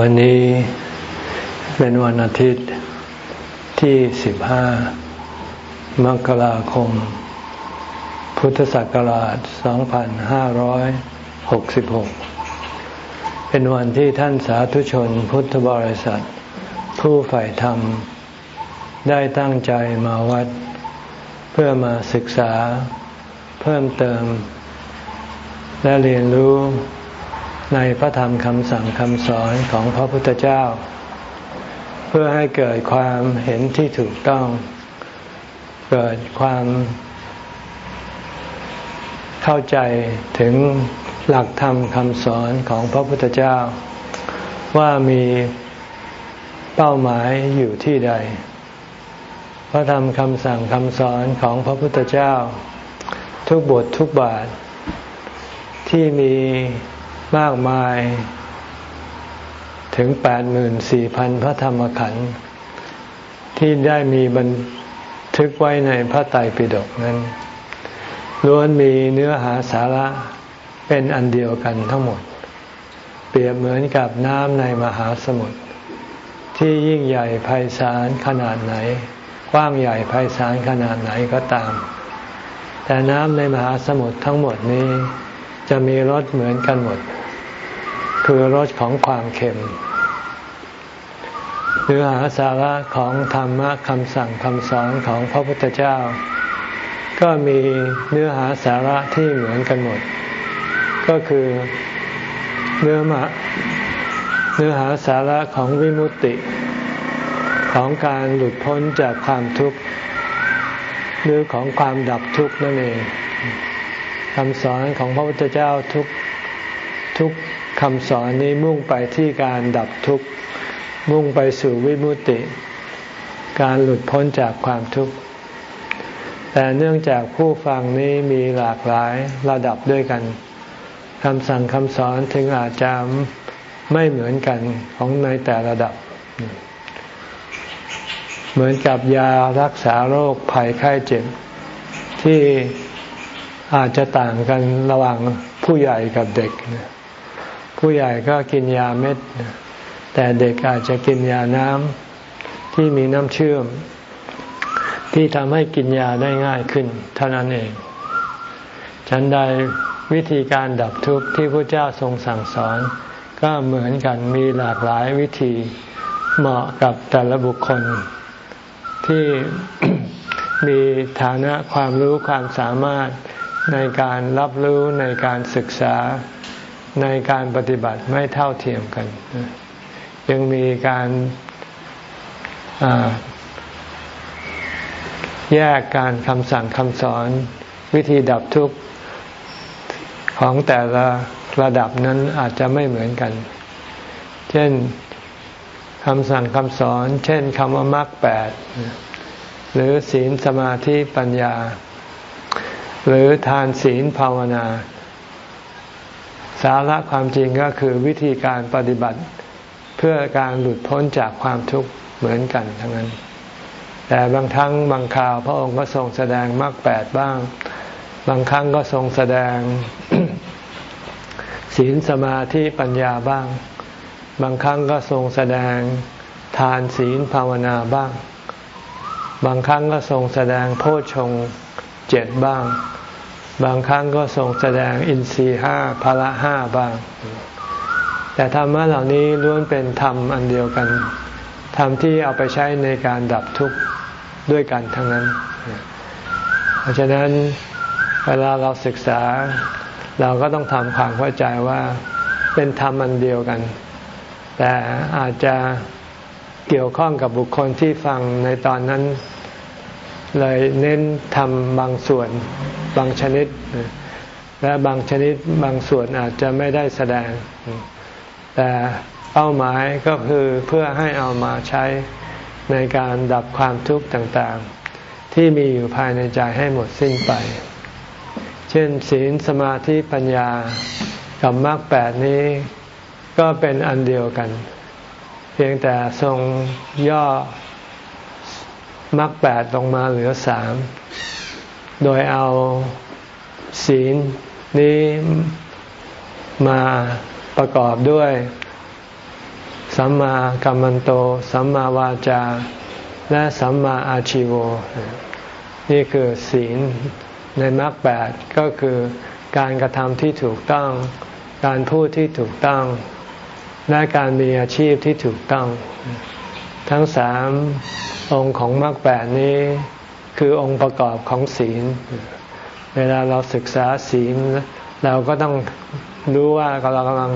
วันนี้เป็นวันอาทิตย์ที่สิบห้ามกราคม พุทธศักราช 2566 เป็นวันที่ท่านสาธุชนพุทธบริษัท ผู้ใฝ่ธรรม ได้ตั้งใจมาวัด เพื่อมาศึกษาเพิ่มเติม และเรียนรู้ ในพระธรรมคำสั่งคำสอนของพระพุทธเจ้า เพื่อให้เกิดความเห็นที่ถูกต้อง เกิดความ เข้าใจถึงหลักธรรมคำสอนของพระพุทธเจ้า ว่ามีเป้าหมายอยู่ที่ใด พระธรรมคำสั่งคำสอนของพระพุทธเจ้า ทุกบททุกบาทที่มี มากมายถึงแปดหมื่นสี่พันพระธรรมขันธ์ที่ได้มีบันทึกไว้ในพระไตรปิฎกนั้นล้วนมีเนื้อหาสาระเป็นอันเดียวกันทั้งหมด เปรียบเหมือนกับน้ำในมหาสมุทรที่ยิ่งใหญ่ไพศาลขนาดไหน กว้างใหญ่ไพศาลขนาดไหนก็ตาม แต่น้ำในมหาสมุทรทั้งหมดนี้จะมีรสเหมือนกันหมด คือรสของความเค็มเนื้อหาสาระของธรรมะคำสั่งคำสอนของพระพุทธเจ้า ก็มีเนื้อหาสาระที่เหมือนกันหมด ก็คือเนื้อมาเนื้อหาสาระของวิมุตติ ของการหลุดพ้นจากความทุกข์หรือของความดับทุกข์นั่นเองคำสอนของพระพุทธเจ้าทุกทุก คำสอนนี้มุ่งไปที่การดับทุกข์ มุ่งไปสู่วิมุตติ การหลุดพ้นจากความทุกข์ แต่เนื่องจากผู้ฟังนี้มีหลากหลายระดับด้วยกันคำสั่งคำสอนถึงอาจจะไม่เหมือนกันของในแต่ระดับ เหมือนกับยารักษาโรคภัยไข้เจ็บ ที่อาจจะต่างกันระหว่างผู้ใหญ่กับเด็ก ผู้ใหญ่ก็กินยาเม็ด แต่เด็กอาจจะกินยาน้ำที่มีน้ำเชื่อม ที่ทำให้กินยาได้ง่ายขึ้นเท่านั้นเอง ฉันใดวิธีการดับทุกข์ที่พระเจ้าทรงสั่งสอน ก็เหมือนกันมีหลากหลายวิธีเหมาะกับแต่ละบุคคล ที่มีฐานะความรู้ความสามารถในการรับรู้ในการศึกษา ในการปฏิบัติไม่เท่าเทียมกัน ยังมีการแยกการคำสั่งคำสอนวิธีดับทุกข์ของแต่ละระดับนั้นอาจจะไม่เหมือนกัน เช่นคำสั่งคำสอน เช่นคำว่ามรรคแปด หรือศีลสมาธิปัญญา หรือทานศีลภาวนา สาระความจริงก็คือวิธีการปฏิบัติ เพื่อการหลุดพ้นจากความทุกข์เหมือนกันทั้งนั้น แต่บางครั้งบางคราวพระองค์ก็ทรงแสดงมรรคแปดบ้าง บางครั้งก็ทรงแสดง ศีลสมาธิปัญญาบ้าง บางครั้งก็ทรงแสดงทานศีลภาวนาบ้าง บางครั้งก็ทรงแสดงโพชฌงเจ็ดบ้าง บางครั้งก็ทรงแสดงอินทรีห้าพละห้าบ้าง แต่ธรรมะเหล่านี้ล้วนเป็นธรรมอันเดียวกัน ธรรมที่เอาไปใช้ในการดับทุกข์ด้วยกันทั้งนั้น เพราะฉะนั้นเวลาเราศึกษา เราก็ต้องทำความเข้าใจว่าเป็นธรรมอันเดียวกัน แต่อาจจะเกี่ยวข้องกับบุคคลที่ฟังในตอนนั้น เลยเน้นทำบางส่วนบางชนิด และบางชนิดบางส่วนอาจจะไม่ได้แสดง แต่เป้าหมายก็คือเพื่อให้เอามาใช้ในการดับความทุกข์ต่างๆ ที่มีอยู่ภายในใจให้หมดสิ้นไป เช่น ศีลสมาธิปัญญากับมรรคแปดนี้ก็เป็นอันเดียวกัน เพียงแต่ทรงย่อ มรรคแปดลงมาเหลือสามโดยเอาศีลนี้มาประกอบด้วย สัมมากัมมันโต สัมมาวาจา และสัมมาอาชิวนี่คือศีลในมรรคแปดก็คือการกระทำที่ถูกต้อง การพูดที่ถูกต้อง และการมีอาชีพที่ถูกต้อง ทั้งสามองค์ของมรรคแปดนี้คือองค์ประกอบของศีล เวลาเราศึกษาศีล เราก็ต้องรู้ว่าเรากำลัง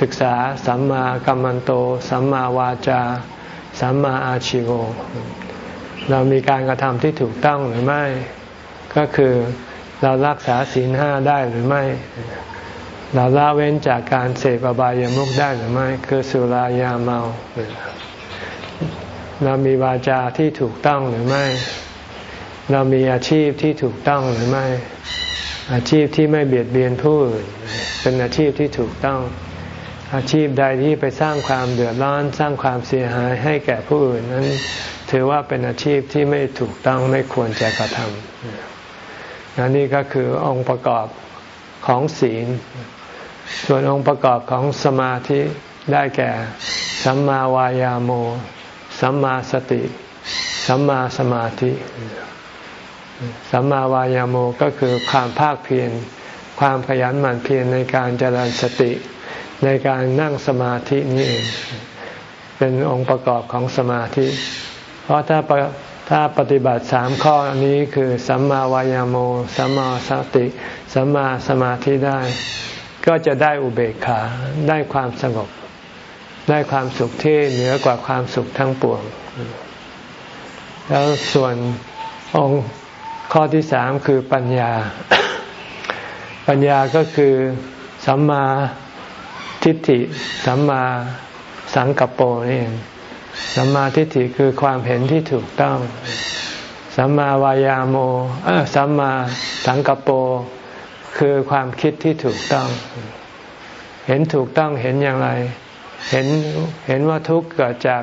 ศึกษาสัมมากัมมันโต สัมมาวาจา สัมมาอาชิโวเรามีการกระทำที่ถูกต้องหรือไม่ ก็คือเรารักษาศีลห้าได้หรือไม่ เราละเว้นจากการเสพอบายามุขได้หรือไม่ คือสุรายาเมา เรามีวาจาที่ถูกต้องหรือไม่ เรามีอาชีพที่ถูกต้องหรือไม่ อาชีพที่ไม่เบียดเบียนผู้อื่นเป็นอาชีพที่ถูกต้อง อาชีพใดที่ไปสร้างความเดือดร้อนสร้างความเสียหายให้แก่ผู้อื่นนั้น ถือว่าเป็นอาชีพที่ไม่ถูกต้องไม่ควรจะกระทำนนี่ก็คือองค์ประกอบของศีล ส่วนองค์ประกอบของสมาธิได้แก่สัมมาวายาโม สัมมาสติ สัมมาสมาธิ สัมมาวายาโมก็คือความภาคเพียร ความขยันหมั่นเพียรในการเจริญสติ ในการนั่งสมาธินี้เอง เป็นองค์ประกอบของสมาธิ เพราะถ้าถ้าปฏิบัติสามข้อนี้คือสัมมาวายาโม สัมมาสติ สัมมาสมาธิได้ ก็จะได้อุเบกขา ได้ความสงบ ได้ความสุขที่เหนือกว่าความสุขทั้งปวง แล้วส่วนองค์ข้อที่สามคือปัญญา ปัญญาก็คือสัมมาทิฏฐิ สัมมาสังกัปโปนี่สัมมาทิฏฐิคือความเห็นที่ถูกต้อง สัมมาวายาโมสัมมาสังกัปโปคือความคิดที่ถูกต้อง เห็นถูกต้องเห็นอย่างไร เห็นเห็นว่าทุกข์เกิดจาก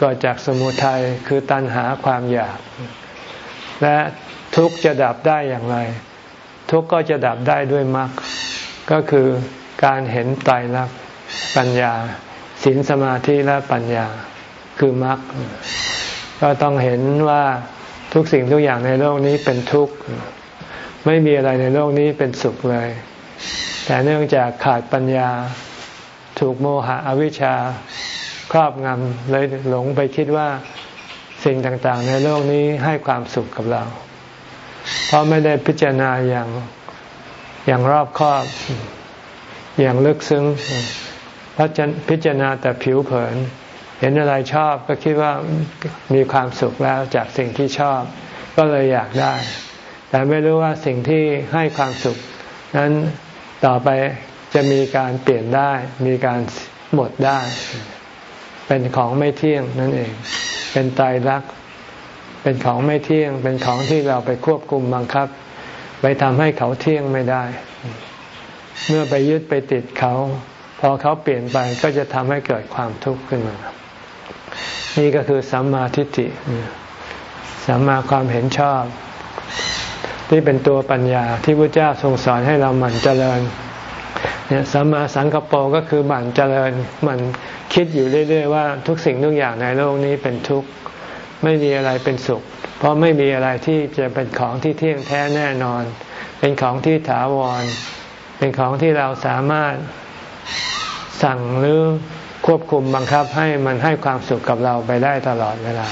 เกิดจากสมุทัยคือตัณหาความอยาก และทุกข์จะดับได้อย่างไร ทุกข์ก็จะดับได้ด้วยมรรคก็คือการเห็นไตรลักษณ์ปัญญาศีลสมาธิและปัญญาคือมรรคก็ต้องเห็นว่าทุกสิ่งทุกอย่างในโลกนี้เป็นทุกข์ ไม่มีอะไรในโลกนี้เป็นสุขเลย แต่เนื่องจากขาดปัญญา ถูกโมหะอวิชชาครอบงำเลยหลงไปคิดว่าสิ่งต่างๆ ในโลกนี้ให้ความสุขกับเรา เพราะไม่ได้พิจารณาอย่างอย่างรอบคอบ อย่างลึกซึ้งพิจารณาแต่ผิวเผิน เห็นอะไรชอบก็คิดว่ามีความสุขแล้วจากสิ่งที่ชอบ ก็เลยอยากได้ แต่ไม่รู้ว่าสิ่งที่ให้ความสุข นั้นต่อไป จะมีการเปลี่ยนได้ มีการหมดได้ เป็นของไม่เที่ยงนั่นเอง เป็นตายรัก เป็นของไม่เที่ยง เป็นของที่เราไปควบคุมบังคับ ไปทำให้เขาเที่ยงไม่ได้ เมื่อไปยึดไปติดเขา พอเขาเปลี่ยนไปก็จะทำให้เกิดความทุกข์ขึ้นมา นี่ก็คือสัมมาทิฏฐิสัมมาความเห็นชอบ ที่เป็นตัวปัญญาที่พระเจ้าทรงสอนให้เราหมั่นเจริญ เนี่ยสัมมาสังกปรก็คือหมั่นเจริญมันคิดอยู่เรื่อยๆว่าทุกสิ่งทุกอย่างในโลกนี้เป็นทุกข์ไม่มีอะไรเป็นสุข เพราะไม่มีอะไรที่จะเป็นของที่เที่ยงแท้แน่นอน เป็นของที่ถาวร เป็นของที่เราสามารถสั่งหรือควบคุมบังคับให้มันให้ความสุขกับเราไปได้ตลอดเวลา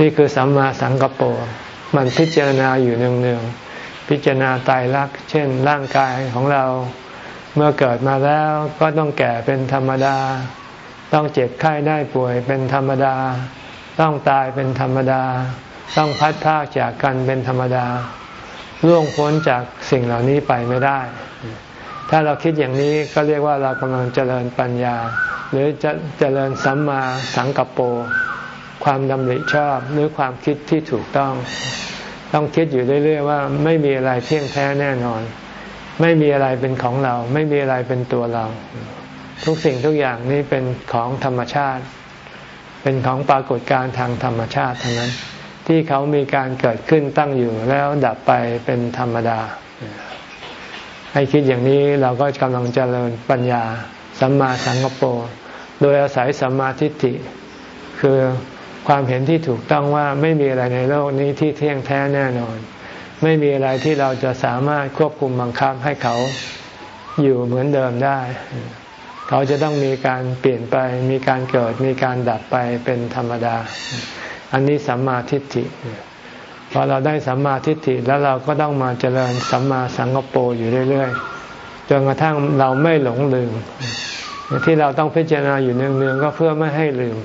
นี่คือสัมมาสังกปรมันพิจารณาอยู่เนืองๆ พิจารณาตายรัก เช่นร่างกายของเราเมื่อเกิดมาแล้วก็ต้องแก่เป็นธรรมดา ต้องเจ็บไข้ได้ป่วยเป็นธรรมดา ต้องตายเป็นธรรมดา ต้องพัดพากจากกันเป็นธรรมดาล่วงพ้นจากสิ่งเหล่านี้ไปไม่ได้ ถ้าเราคิดอย่างนี้ก็เรียกว่าเรากำลังเจริญปัญญา หรือจะเจริญสัมมาสังกัปโปความดำริชอบหรือความคิดที่ถูกต้อง ต้องคิดอยู่เรื่อย ๆ ว่าไม่มีอะไรเที่ยงแท้แน่นอน ไม่มีอะไรเป็นของเรา ไม่มีอะไรเป็นตัวเรา ทุกสิ่งทุกอย่างนี้เป็นของธรรมชาติ เป็นของปรากฏการทางธรรมชาติเทั้งนั้น ที่เขามีการเกิดขึ้นตั้งอยู่แล้วดับไปเป็นธรรมดา ให้คิดอย่างนี้เราก็กำลังเจริญปัญญาสัมมาสังกปรโดยอาศัยสัมมาทิฏฐิคือ ความเห็นที่ถูกต้องว่าไม่มีอะไรในโลกนี้ที่เที่ยงแท้แน่นอน ไม่มีอะไรที่เราจะสามารถควบคุมบังคับให้เขาอยู่เหมือนเดิมได้ เขาจะต้องมีการเปลี่ยนไป มีการเกิด มีการดับไปเป็นธรรมดา อันนี้สัมมาทิฏฐิพอเราได้สัมมาทิฏฐิแล้วเราก็ต้องมาเจริญสัมมาสังกปรอยู่เรื่อยๆจนกระทั่งเราไม่หลงลืมที่เราต้องพิจารณาอยู่เนืองๆก็เพื่อไม่ให้ลืม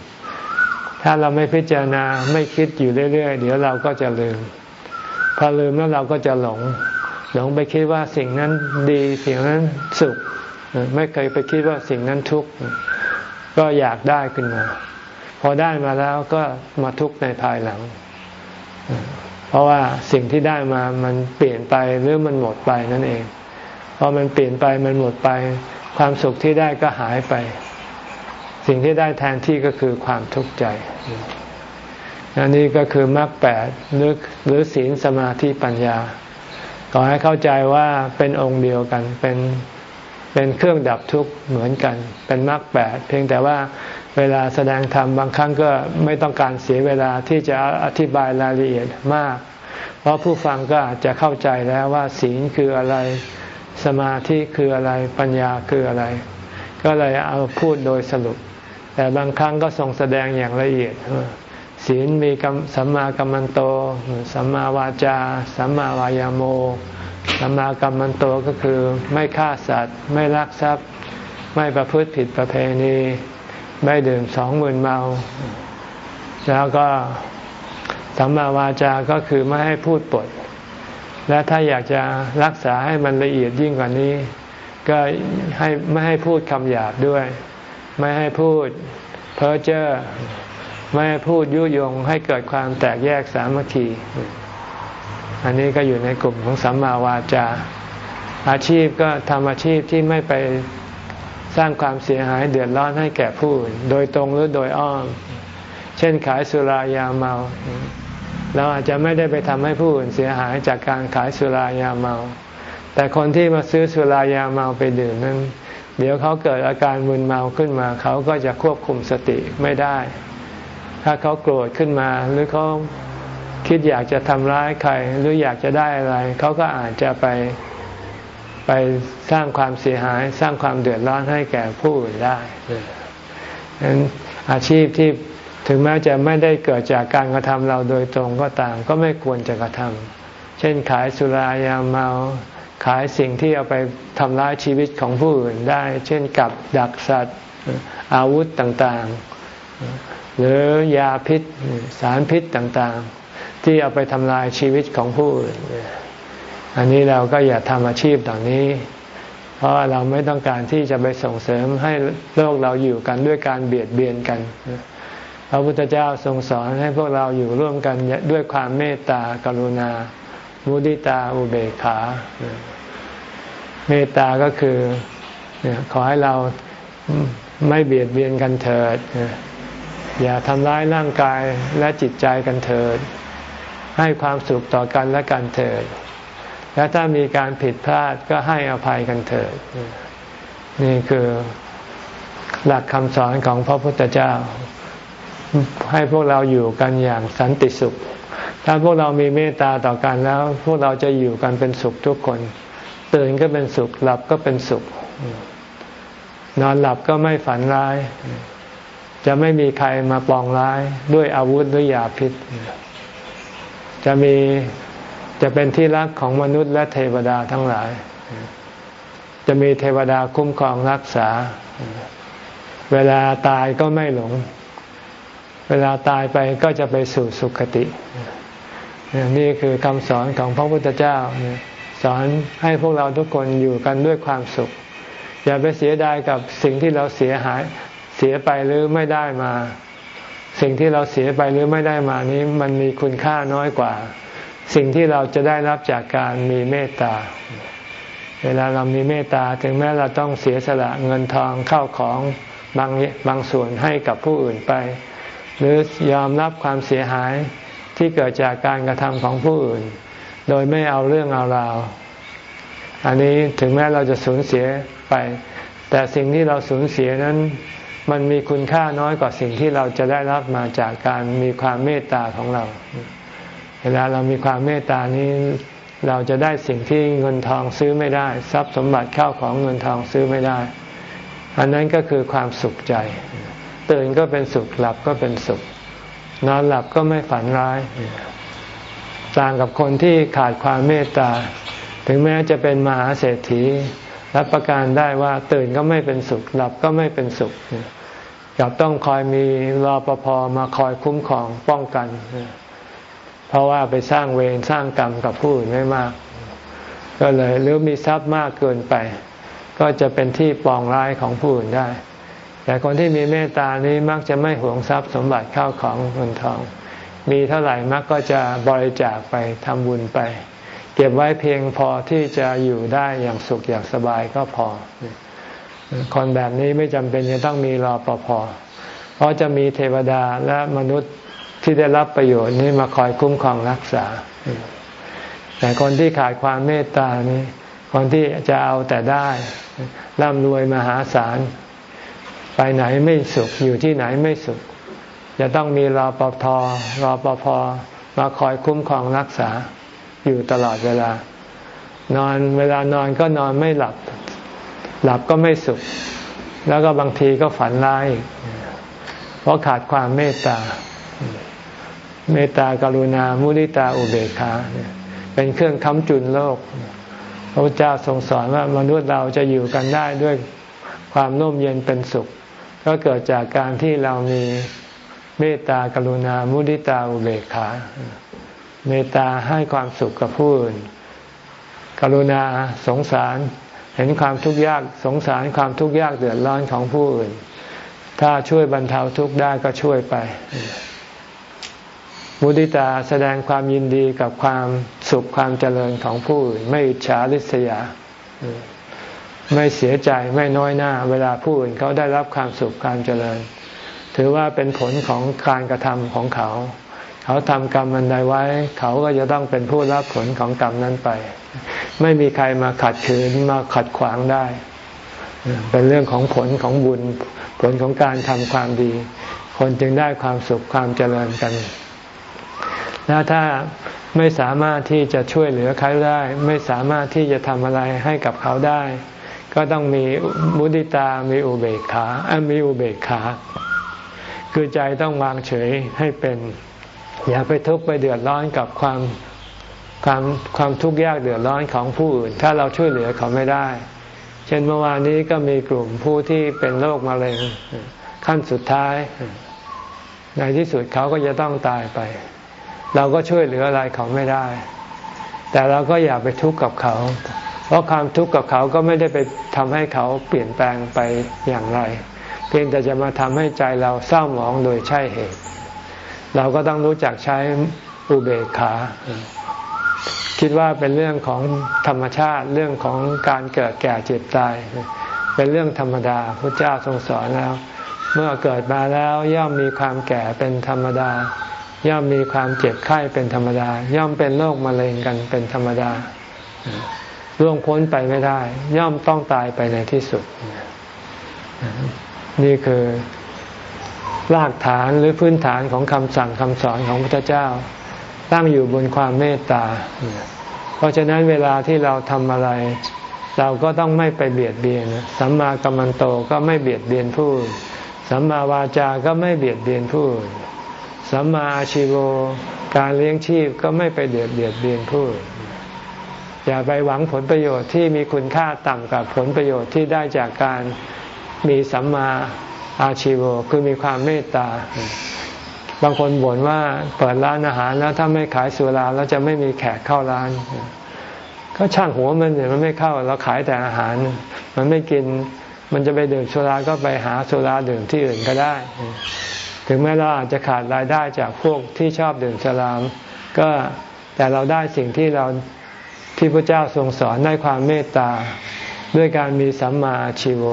ถ้าเราไม่พิจารณาไม่คิดอยู่เรื่อย ๆ เดี๋ยวเราก็จะลืม พอลืมแล้วเราก็จะหลง หลงไปคิดว่าสิ่งนั้นดีสิ่งนั้นสุข ไม่เคยไปคิดว่าสิ่งนั้นทุกข์ก็อยากได้ขึ้นมา พอได้มาแล้วก็มาทุกข์ในภายหลัง เพราะว่าสิ่งที่ได้มามันเปลี่ยนไปหรือมันหมดไปนั่นเองพอมันเปลี่ยนไปมันหมดไป ความสุขที่ได้ก็หายไป สิ่งที่ได้แทนที่ก็คือความทุกข์ใจอันนี้ก็คือมรรคแปดหรือหรือศีลสมาธิปัญญาขอให้เข้าใจว่าเป็นองค์เดียวกันเป็นเป็นเครื่องดับทุกข์เหมือนกัน เป็นมรรคแปดเพียงแต่ว่าเวลาแสดงธรรมบางครั้งก็ไม่ต้องการเสียเวลาที่จะอธิบายรายละเอียดมาก เพราะผู้ฟังก็อาจจะเข้าใจแล้วว่าศีลคืออะไรสมาธิคืออะไรปัญญาคืออะไร ก็เลยเอาพูดโดยสรุป แต่บางครั้งก็ทรงแสดงอย่างละเอียดศีลมีสัมมากัมมันโต สัมมาวาจา สัมมาวายาโม สัมมากัมมันโตก็คือไม่ฆ่าสัตว์ ไม่ลักทรัพย์ ไม่ประพฤติผิดประเพณี ไม่ดื่มสองหมื่นเมา แล้วก็สัมมาวาจาก็คือไม่ให้พูดปด และถ้าอยากจะรักษาให้มันละเอียดยิ่งกว่านี้ ก็ให้ไม่ให้พูดคำหยาบด้วย ไม่ให้พูดเพ้อเจ้อไม่ให้พูดยุยงให้เกิดความแตกแยกสามัคคี อันนี้ก็อยู่ในกลุ่มของสัมมาวาจา อาชีพก็ทำอาชีพที่ไม่ไปสร้างความเสียหายเดือดร้อนให้แก่ผู้อื่นโดยตรงหรือโดยอ้อม เช่นขายสุรายาเมา เราอาจจะไม่ได้ไปทำให้ผู้อื่นเสียหายจากการขายสุรายาเมา แต่คนที่มาซื้อสุรายาเมาไปดื่มนั้น เดี๋ยวเขาเกิดอาการมึนเมาขึ้นมา เขาก็จะควบคุมสติไม่ได้ ถ้าเขาโกรธขึ้นมา หรือเขาคิดอยากจะทำร้ายใคร หรืออยากจะได้อะไร เขาก็อาจจะไปไปสร้างความเสียหาย สร้างความเดือดร้อนให้แก่ผู้อื่นได้ดังนั้นอาชีพที่ถึงแม้จะไม่ได้เกิดจากการกระทำเราโดยตรงก็ตาม ก็ไม่ควรจะกระทำเช่นขายสุรายาเมา ขายสิ่งที่เอาไปทำร้ายชีวิตของผู้อื่นได้ เช่นกับดักสัตว์อาวุธต่างๆ หรือยาพิษสารพิษต่างๆ ที่เอาไปทำลายชีวิตของผู้อื่น อันนี้เราก็อย่าทำอาชีพเหล่านี้ เพราะเราไม่ต้องการที่จะไปส่งเสริมให้โลกเราอยู่กันด้วยการเบียดเบียนกันพระพุทธเจ้าทรงสอนให้พวกเราอยู่ร่วมกันด้วยความเมตตากรุณามุดิตาอุเบกขา เมตตาก็คือขอให้เราไม่เบียดเบียนกันเถิด อย่าทำร้ายร่างกายและจิตใจกันเถิด ให้ความสุขต่อกันและกันเถิด และถ้ามีการผิดพลาดก็ให้อภัยกันเถิด นี่คือหลักคำสอนของพระพุทธเจ้า ให้พวกเราอยู่กันอย่างสันติสุข ถ้าพวกเรามีเมตตาต่อกันแล้ว พวกเราจะอยู่กันเป็นสุขทุกคน ตื่นก็เป็นสุข หลับก็เป็นสุข นอนหลับก็ไม่ฝันร้าย จะไม่มีใครมาปองร้ายด้วยอาวุธหรือยาพิษ จะมีจะเป็นที่รักของมนุษย์และเทวดาทั้งหลาย จะมีเทวดาคุ้มครองรักษา เวลาตายก็ไม่หลง เวลาตายไปก็จะไปสู่สุคติ นี่คือคำสอนของพระพุทธเจ้า สอนให้พวกเราทุกคนอยู่กันด้วยความสุข อย่าไปเสียดายกับสิ่งที่เราเสียหายเสียไปหรือไม่ได้มา สิ่งที่เราเสียไปหรือไม่ได้มานี้มันมีคุณค่าน้อยกว่า สิ่งที่เราจะได้รับจากการมีเมตตา เวลาเรามีเมตตาถึงแม้เราต้องเสียสละเงินทองเข้าของบางบางส่วนให้กับผู้อื่นไป หรือยอมรับความเสียหายที่เกิดจากการกระทำของผู้อื่น โดยไม่เอาเรื่องเอาราว อันนี้ถึงแม้เราจะสูญเสียไป แต่สิ่งที่เราสูญเสียนั้น มันมีคุณค่าน้อยกว่าสิ่งที่เราจะได้รับมาจากการมีความเมตตาของเรา เวลาเรามีความเมตตานี้เราจะได้สิ่งที่เงินทองซื้อไม่ได้ ทรัพย์สมบัติเข้าของเงินทองซื้อไม่ได้ อันนั้นก็คือความสุขใจ ตื่นก็เป็นสุขหลับก็เป็นสุข นอนหลับก็ไม่ฝันร้าย ต่างกับคนที่ขาดความเมตตา ถึงแม้จะเป็นมหาเศรษฐี รับประกันได้ว่าตื่นก็ไม่เป็นสุข หลับก็ไม่เป็นสุขกับต้องคอยมีรอปภมาคอยคุ้มครองป้องกัน เพราะว่าไปสร้างเวรสร้างกรรมกับผู้อื่นไม่มาก ก็เลยหรือมีทรัพย์มากเกินไป ก็จะเป็นที่ปองร้ายของผู้อื่นได้ แต่คนที่มีเมตตานี้มักจะไม่หวงทรัพย์สมบัติเข้าของเงินทอง มีเท่าไหร่มักก็จะบริจาคไปทำบุญไป เก็บไว้เพียงพอที่จะอยู่ได้อย่างสุขอย่างสบายก็พอ คนแบบนี้ไม่จำเป็นจะต้องมีรอปภเพราะจะมีเทวดาและมนุษย์ที่ได้รับประโยชน์นี้มาคอยคุ้มครองรักษา แต่คนที่ขาดความเมตตานี้ คนที่จะเอาแต่ได้ร่ำรวยมหาศาล ไปไหนไม่สุขอยู่ที่ไหนไม่สุข จะต้องมีรอปภรอปภมาคอยคุ้มครองรักษาอยู่ตลอดเวลา นอนเวลานอนก็นอนไม่หลับ หลับก็ไม่สุข แล้วก็บางทีก็ฝันร้ายเพราะขาดความเมตตา เมตตากรุณา มุนิตาอุเบกขาเป็นเครื่องค้ำจุนโลกพระพุทธเจ้าทรงสอนว่ามนุษย์เราจะอยู่กันได้ด้วยความน่มเย็นเป็นสุข ก็เกิดจากการที่เรามี เมตตากรุณามุนิตาอุเบกขา เมตตาให้ความสุขกับผู้อื่น กรุณาสงสารเห็นความทุกข์ยากสงสารความทุกข์ยากเดือดร้อนของผู้อื่น ถ้าช่วยบรรเทาทุกข์ได้ก็ช่วยไปมุติตาแสดงความยินดีกับความสุขความเจริญของผู้อื่น ไม่อิจฉาริษยา ไม่เสียใจไม่น้อยหน้า เวลาผู้อื่นเขาได้รับความสุขความเจริญ ถือว่าเป็นผลของการกระทำของเขา เขาทำกรรมอันใดไว้ เขาก็จะต้องเป็นผู้รับผลของกรรมนั้นไป ไม่มีใครมาขัดขืนมาขัดขวางได้ เป็นเรื่องของผลของบุญ ผลของการทำความดี คนจึงได้ความสุขความเจริญกัน และถ้าไม่สามารถที่จะช่วยเหลือใครได้ ไม่สามารถที่จะทำอะไรให้กับเขาได้ ก็ต้องมีมุติตา มีอุเบกขามีอุเบกขา คือใจต้องวางเฉยให้เป็น อย่าไปทุกข์ไปเดือดร้อนกับความความความทุกข์ยากเดือดร้อนของผู้อื่น ถ้าเราช่วยเหลือเขาไม่ได้ เช่นเมื่อวานนี้ก็มีกลุ่มผู้ที่เป็นโรคมะเร็งขั้นสุดท้าย ในที่สุดเขาก็จะต้องตายไป เราก็ช่วยเหลืออะไรเขาไม่ได้ แต่เราก็อย่าไปทุกข์กับเขา เพราะความทุกข์กับเขาก็ไม่ได้ไปทำให้เขาเปลี่ยนแปลงไปอย่างไร เพียงแต่จะมาทำให้ใจเราเศร้าหมองโดยใช่เหตุ เราก็ต้องรู้จักใช้อุเบกขา คิดว่าเป็นเรื่องของธรรมชาติเรื่องของการเกิดแก่เจ็บตาย เป็นเรื่องธรรมดาพระเจ้าทรงสอนแล้ว เมื่อเกิดมาแล้วย่อมมีความแก่เป็นธรรมดา ย่อมมีความเจ็บไข้เป็นธรรมดา ย่อมเป็นโรคมะเร็งกันเป็นธรรมดาล่วงพ้นไปไม่ได้ ย่อมต้องตายไปในที่สุด นี่คือรากฐานหรือพื้นฐานของคำสั่งคำสอนของพระเจ้า ตั้งอยู่บนความเมตตา เพราะฉะนั้นเวลาที่เราทำอะไร เราก็ต้องไม่ไปเบียดเบียนสัมมากัมมันโตก็ไม่เบียดเบียนผู้สัมมาวาจาก็ไม่เบียดเบียนผู้สัมมาอาชิโวการเลี้ยงชีพก็ไม่ไปเดือดเบียดเบียนผู้อย่าไปหวังผลประโยชน์ที่มีคุณค่าต่ำกับผลประโยชน์ที่ได้จากการ มีสัมมาอาชีโวคือมีความเมตตา บางคนบ่นว่าเปิดร้านอาหารแล้วถ้าไม่ขายสุราแล้วจะไม่มีแขกเข้าร้าน ก็ช่างหัวมันเนี่ยมันไม่เข้าเราขายแต่อาหาร มันไม่กินมันจะไปดื่มสุราก็ไปหาสุราดื่มที่อื่นก็ได้ ถึงแม้เราอาจจะขาดรายได้จากพวกที่ชอบดื่มสุราก็แต่เราได้สิ่งที่เราที่พระเจ้าทรงสอนได้ความเมตตาด้วยการมีสัมมาชีโว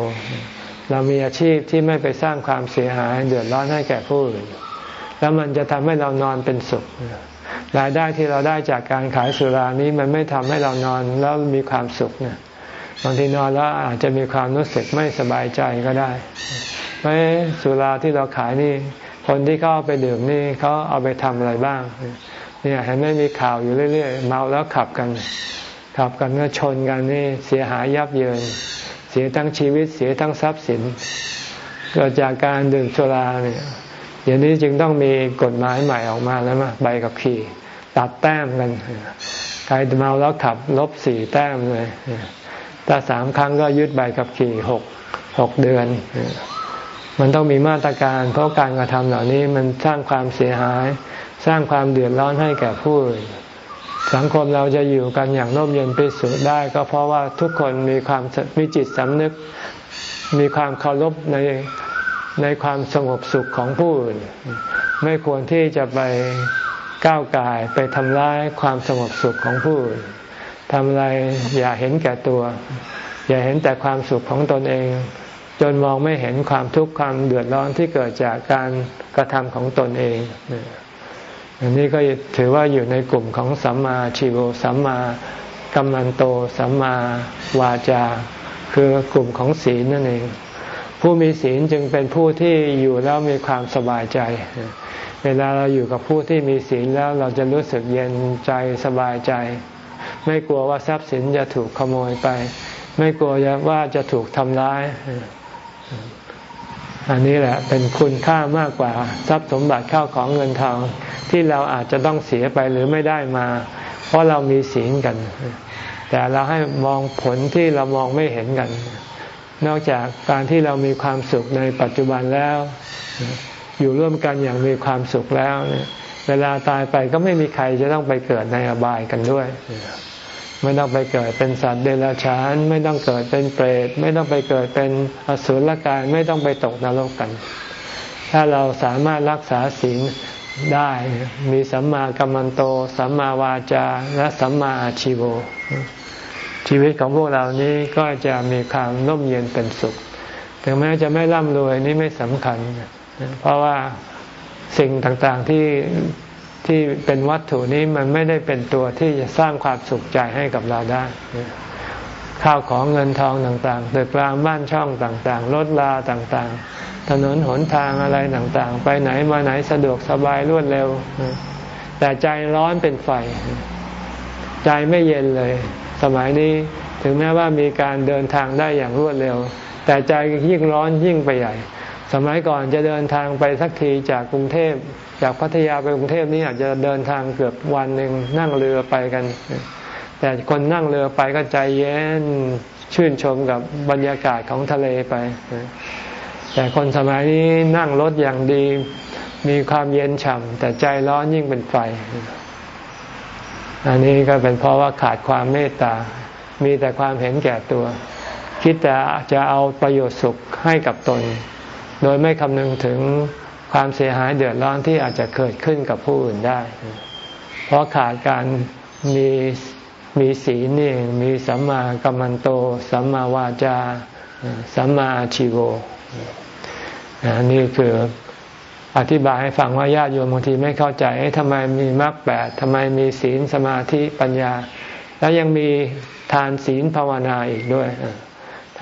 เรามีอาชีพที่ไม่ไปสร้างความเสียหาย เดือดร้อนให้แก่ผู้อื่น แล้วมันจะทำให้เรานอนเป็นสุขรายได้ที่เราได้จากการขายสุรานี้มันไม่ทำให้เรานอนแล้วมีความสุขเนี่ยบางทีนอนแล้วอาจจะมีความรู้สึกไม่สบายใจก็ได้ไม่สุราที่เราขายนี่ คนที่เขาเอาไปดื่มนี่เขาเอาไปทำอะไรบ้าง เนี่ยเห็นไหมมีข่าวอยู่เรื่อย ๆ เมาแล้วขับกัน ขับกันก็ชนกันนี่เสียหายยับเยิน เสียทั้งชีวิตเสียทั้งทรัพย์สิน เกิดจากการดื่มสุราเนี่ยอย่างนี้จึงต้องมีกฎหมายใหม่ออกมาแล้วมาใบกับขี่ ตัดแต้มกันใครเมาแล้วขับลบสี่แต้มเลยถ้าสามครั้งก็ยึดใบกับขี่หกหกเดือน มันต้องมีมาตรการ เพราะการกระทำเหล่านี้มันสร้างความเสียหาย สร้างความเดือดร้อนให้แก่ผู้อื่น สังคมเราจะอยู่กันอย่างร่มเย็นเป็นสุขได้ ก็เพราะว่าทุกคนมีความมีจิตสำนึก มีความเคารพในในความสงบสุขของผู้อื่น ไม่ควรที่จะไปก้าวกายไปทำร้ายความสงบสุขของผู้อื่นทำอะไรอย่าเห็นแก่ตัว อย่าเห็นแต่ความสุขของตนเอง จนมองไม่เห็นความทุกข์ความเดือดร้อนที่เกิดจากการกระทำของตนเอง อันนี้ก็ถือว่าอยู่ในกลุ่มของสัมมาชีวสัมมากัมมันโต สัมมาวาจา คือกลุ่มของศีลนั่นเอง ผู้มีศีลจึงเป็นผู้ที่อยู่แล้วมีความสบายใจ เวลาเราอยู่กับผู้ที่มีศีลแล้วเราจะรู้สึกเย็นใจสบายใจ ไม่กลัวว่าทรัพย์สินจะถูกขโมยไป ไม่กลัวว่าจะถูกทำร้าย อันนี้แหละเป็นคุณค่ามากกว่าทรัพย์สมบัติเข้าของเงินทองที่เราอาจจะต้องเสียไปหรือไม่ได้มา เพราะเรามีศีลกัน แต่เราให้มองผลที่เรามองไม่เห็นกัน นอกจากการที่เรามีความสุขในปัจจุบันแล้ว อยู่ร่วมกันอย่างมีความสุขแล้วเนี่ยเวลาตายไปก็ไม่มีใครจะต้องไปเกิดในอบายกันด้วย ไม่ต้องไปเกิดเป็นสัตว์เดรัจฉาน ไม่ต้องเกิดเป็นเปรตไม่ต้องไปเกิดเป็นอสุรกาย ไม่ต้องไปตกนรกกัน ถ้าเราสามารถรักษาศีลได้มีสัมมากัมมันโต สัมมาวาจา และสัมมาอาชิโวชีวิตของพวกเรานี้ก็จะมีความร่มเย็นเป็นสุข ถึงแม้จะไม่ร่ำรวยนี่ไม่สำคัญ เพราะว่าสิ่งต่างๆที่ ที่เป็นวัตถุนี้มันไม่ได้เป็นตัวที่จะสร้างความสุขใจให้กับเราได้ ข้าวของเงินทองต่างๆตึกรามบ้านช่องต่างๆรถลาต่างๆ ถนนหนทางอะไรต่างๆ ไปไหนมาไหนสะดวกสบายรวดเร็ว แต่ใจร้อนเป็นไฟ ใจไม่เย็นเลย สมัยนี้ถึงแม้ว่ามีการเดินทางได้อย่างรวดเร็ว แต่ใจยิ่งร้อนยิ่งไปใหญ่ สมัยก่อนจะเดินทางไปสักทีจากกรุงเทพ จากพัทยาไปกรุงเทพนี่อาจจะเดินทางเกือบวันหนึ่งนั่งเรือไปกัน แต่คนนั่งเรือไปก็ใจเย็นชื่นชมกับบรรยากาศของทะเลไป แต่คนสมัยนี้นั่งรถอย่างดีมีความเย็นฉ่ำแต่ใจร้อนยิ่งเป็นไฟ อันนี้ก็เป็นเพราะว่าขาดความเมตตา มีแต่ความเห็นแก่ตัว คิดแต่จะเอาประโยชน์สุขให้กับตน โดยไม่คำนึงถึง ความเสียหายเดือดร้อนที่อาจจะเกิดขึ้นกับผู้อื่นได้ เพราะขาดการมีมีศีลนี่มีสัมมากัมมันโต สัมมาวาจา สัมมาชิโวนี่คืออธิบายให้ฟังว่าญาติโยมบางทีไม่เข้าใจทำไมมีมรรคแปดทำไมมีศีลสมาธิปัญญา แล้วยังมีทานศีลภาวนาอีกด้วย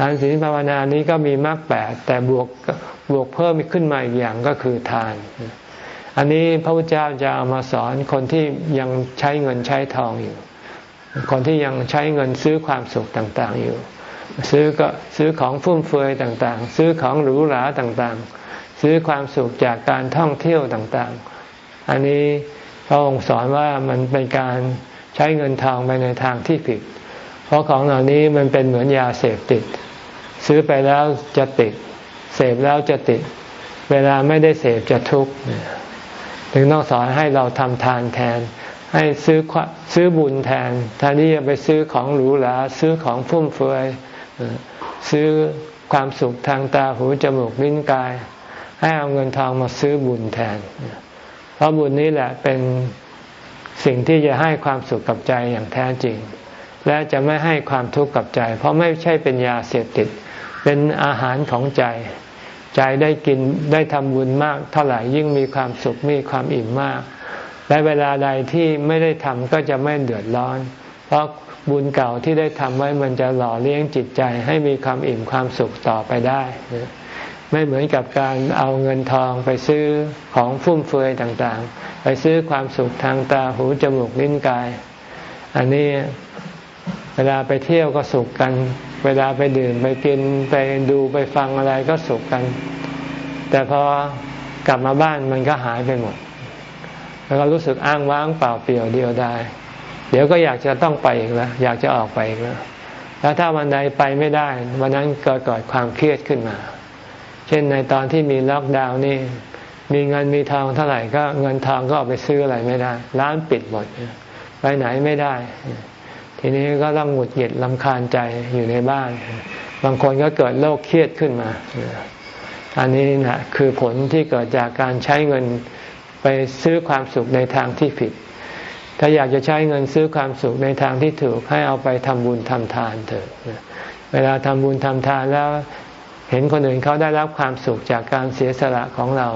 ทานศีลภาวนานี้ก็มีมรรคแปดแต่บวกบวกเพิ่มขึ้นมาอีกอย่างก็คือทาน อันนี้พระพุทธเจ้าจะเอามาสอนคนที่ยังใช้เงินใช้ทองอยู่ คนที่ยังใช้เงินซื้อความสุขต่างๆอยู่ ซื้อก็ซื้อของฟุ่มเฟือยต่างๆ ซื้อของหรูหราต่างๆ ซื้อความสุขจากการท่องเที่ยวต่างๆ อันนี้พระองค์สอนว่ามันเป็นการใช้เงินทองไปในทางที่ผิด เพราะของเหล่านี้มันเป็นเหมือนยาเสพติด ซื้อไปแล้วจะติด เสพแล้วจะติด เวลาไม่ได้เสพจะทุกข์ถึงต้องสอนให้เราทำทานแทน ให้ซื้อซื้อบุญแทนแทนที่จะไปซื้อของหรูหราซื้อของฟุ่มเฟือยซื้อความสุขทางตาหูจมูกลิ้นกาย ให้เอาเงินทองมาซื้อบุญแทน เพราะบุญนี้แหละเป็นสิ่งที่จะให้ความสุขกับใจอย่างแท้จริง และจะไม่ให้ความทุกข์กับใจ เพราะไม่ใช่เป็นยาเสพติด เป็นอาหารของใจ ใจได้กินได้ทำบุญมาก เท่าไหร่ยิ่งมีความสุขมีความอิ่มมาก และเวลาใดที่ไม่ได้ทำก็จะไม่เดือดร้อน เพราะบุญเก่าที่ได้ทำไว้มันจะหล่อเลี้ยงจิตใจให้มีความอิ่มความสุขต่อไปได้ ไม่เหมือนกับการเอาเงินทองไปซื้อของฟุ่มเฟือยต่างๆ ไปซื้อความสุขทางตาหูจมูกลิ้นกาย อันนี้เวลาไปเที่ยวก็สุขกัน เวลาไปดื่มไปกินไปดูไปฟังอะไรก็สุขกัน แต่พอกลับมาบ้านมันก็หายไปหมด แล้วก็รู้สึกอ้างว้างเปล่าเปลี่ยวเดียวได้เดี๋ยวก็อยากจะต้องไปอีกแล้วอยากจะออกไปอีกแล้วแล้วถ้าวันใดไปไม่ได้ วันนั้นก็เกิดความเครียดขึ้นมา เช่นในตอนที่มีล็อกดาวน์นี่ มีเงินมีทองเท่าไหร่ก็เงินทองก็เอาไปซื้ออะไรไม่ได้ ร้านปิดหมดไปไหนไม่ได้ ทีนี้ก็ต้องหงุดหงิดลำคาญใจอยู่ในบ้าน บางคนก็เกิดโรคเครียดขึ้นมา อันนี้นะคือผลที่เกิดจากการใช้เงินไปซื้อความสุขในทางที่ผิด ถ้าอยากจะใช้เงินซื้อความสุขในทางที่ถูกให้เอาไปทำบุญทำทานเถิดเวลาทำบุญทำทานแล้วเห็นคนอื่นเขาได้รับความสุขจากการเสียสละของเรา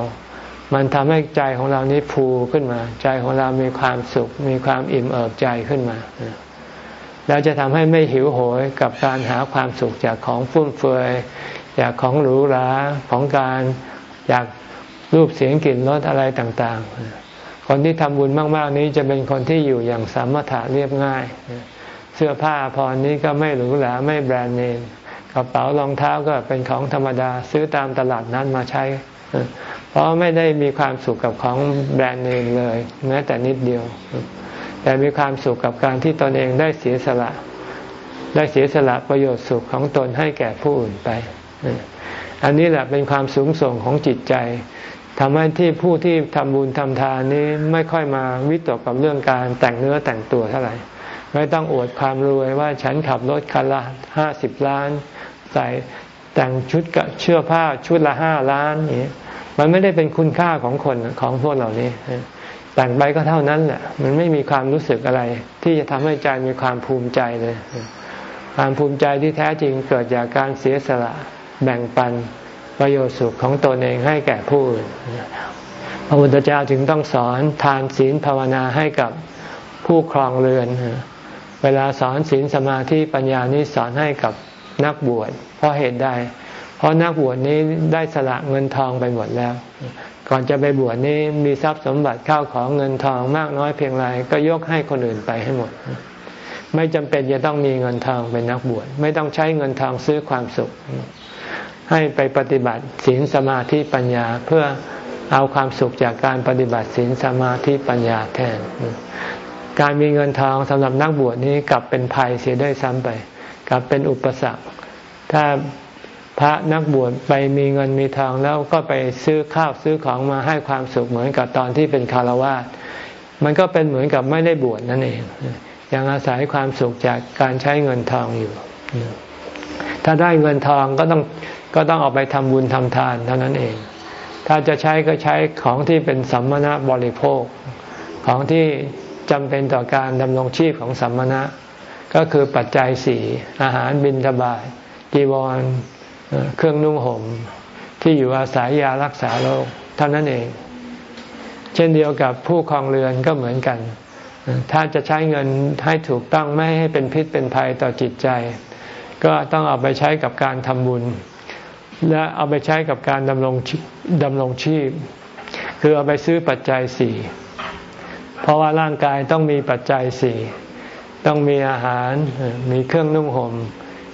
มันทำให้ใจของเรานี้ภูขึ้นมา ใจของเรามีความสุข มีความอิ่มเอิบใจขึ้นมา แล้วจะทำให้ไม่หิวโหยกับการหาความสุขจากของฟุ่มเฟือยอยากของหรูหราของการอยากรูปเสียงกลิ่นรสอะไรต่างๆ คนที่ทำบุญมาก ๆ นี้จะเป็นคนที่อยู่อย่างสมถะเรียบง่าย เสื้อผ้าพรนี้ก็ไม่หรูหราไม่แบรนด์เนมกระเป๋ารองเท้าก็เป็นของธรรมดาซื้อตามตลาดนั้นมาใช้ เพราะไม่ได้มีความสุขกับของแบรนด์เนมเลยแม้แต่นิดเดียว แต่มีความสุขกับการที่ตนเองได้เสียสละ ได้เสียสละประโยชน์สุขของตนให้แก่ผู้อื่นไป อันนี้แหละเป็นความสูงส่งของจิตใจทำให้ที่ผู้ที่ทำบุญทำทานนี้ไม่ค่อยมาวิตกกับเรื่องการแต่งเนื้อแต่งตัวเท่าไหร่ไม่ต้องอวดความรวยว่าฉันขับรถคันละห้าสิบล้าน ใส่แต่งชุดกับเชื่อผ้าชุดละห้าล้านนี่มันไม่ได้เป็นคุณค่าของคนของพวกเหล่านี้ แต่งไปก็เท่านั้นแหละมันไม่มีความรู้สึกอะไร ที่จะทำให้ใจมีความภูมิใจเลย ความภูมิใจที่แท้จริงเกิดจากการเสียสละแบ่งปันประโยชน์สุขของตนเองให้แก่ผู้อื่นพระพุทธเจ้าจึงต้องสอนทานศีลภาวนาให้กับผู้ครองเรือน เวลาสอนศีลสมาธิปัญญานี้สอนให้กับนักบวชเพราะเหตุใดเพราะนักบวชนี้ได้สละเงินทองไปหมดแล้ว ก่อนจะไปบวชนี้มีทรัพย์สมบัติเข้าของเงินทองมากน้อยเพียงไรก็ยกให้คนอื่นไปให้หมด ไม่จำเป็นจะต้องมีเงินทองเป็นนักบวชไม่ต้องใช้เงินทองซื้อความสุข ให้ไปปฏิบัติศีลสมาธิปัญญาเพื่อเอาความสุขจากการปฏิบัติศีลสมาธิปัญญาแทน การมีเงินทองสำหรับนักบวชนี้กลับเป็นภัยเสียด้วยซ้ำไป กลับเป็นอุปสรรค ถ้า พระนักบวชไปมีเงินมีทองแล้วก็ไปซื้อข้าวซื้อของมาให้ความสุขเหมือนกับตอนที่เป็นคารวะมันก็เป็นเหมือนกับไม่ได้บวชนั่นเองยังอาศัยความสุขจากการใช้เงินทองอยู่ ถ้าได้เงินทองก็ต้องก็ต้องเอาไปทำบุญทำทานเท่านั้นเอง ถ้าจะใช้ก็ใช้ของที่เป็นสัมมณะบริโภค ของที่จำเป็นต่อการดำรงชีพของสัมมณะ ก็คือปัจจัยสี่อาหารบิณฑบาตจีวร เครื่องนุ่งห่มที่อยู่อาศัยยารักษาโรคเท่านั้นเอง เช่นเดียวกับผู้ครองเรือนก็เหมือนกัน ถ้าจะใช้เงินให้ถูกต้องไม่ให้เป็นพิษเป็นภัยต่อจิตใจ ก็ต้องเอาไปใช้กับการทำบุญ และเอาไปใช้กับการดำรงดำรงชีพ คือเอาไปซื้อปัจจัยสี่เพราะว่าร่างกายต้องมีปัจจัยสี่ต้องมีอาหารมีเครื่องนุ่งหม่ม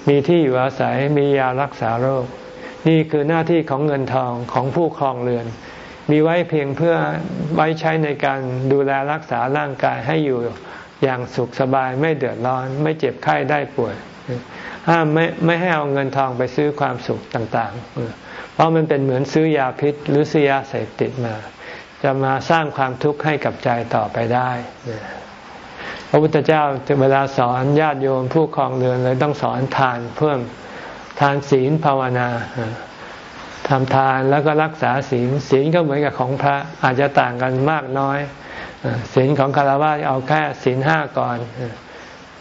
มีที่อยู่อาศัยมียารักษาโรค นี่คือหน้าที่ของเงินทองของผู้ครองเรือน มีไว้เพียงเพื่อไว้ใช้ในการดูแลรักษาร่างกายให้อยู่อย่างสุขสบายไม่เดือดร้อน ไม่เจ็บไข้ได้ป่วย ห้ามไม่ไม่ให้เอาเงินทองไปซื้อความสุขต่างๆ เพราะมันเป็นเหมือนซื้อยาพิษหรือซื้อยาเสพติดมา จะมาสร้างความทุกข์ให้กับใจต่อไปได้ พระพุทธเจ้าเวลาสอนญาติโยมผู้คลองเรือนเลยต้องสอนทานเพิ่มทานศีลภาวนาทำทานแล้วก็รักษาศีลศีลก็เหมือนกับของพระอาจจะต่างกันมากน้อยศีลของคารวะเอาแค่ศีลห้าก่อน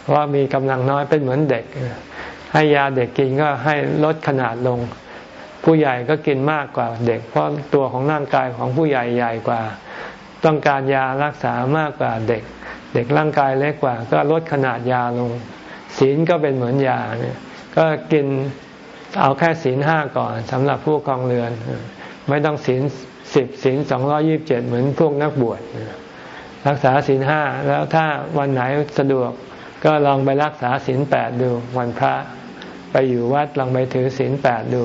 เพรามีกำลังน้อยเป็นเหมือนเด็ก ให้ยาเด็กกินก็ให้ลดขนาดลง ผู้ใหญ่ก็กินมากกว่าเด็ก เพราะตัวของร่างกายของผู้ใหญ่ใหญ่กว่า ต้องการยารักษามากกว่าเด็ก เด็กร่างกายเล็กกว่า ก็ลดขนาดยาลง ศีลก็เป็นเหมือนยาเนี่ยก็กินเอาแค่ศีลห้าก่อนสำหรับผู้ครองเรือน ไม่ต้องศีลสิบศีลสองร้อยิบเจ็ดเหมือนพวกนักบวชรักษาศีลห้าแล้วถ้าวันไหนสะดวกก็ลองไปรักษาศีลแปดดูวันพระไปอยู่วัดลองไปถือศีลแปดดู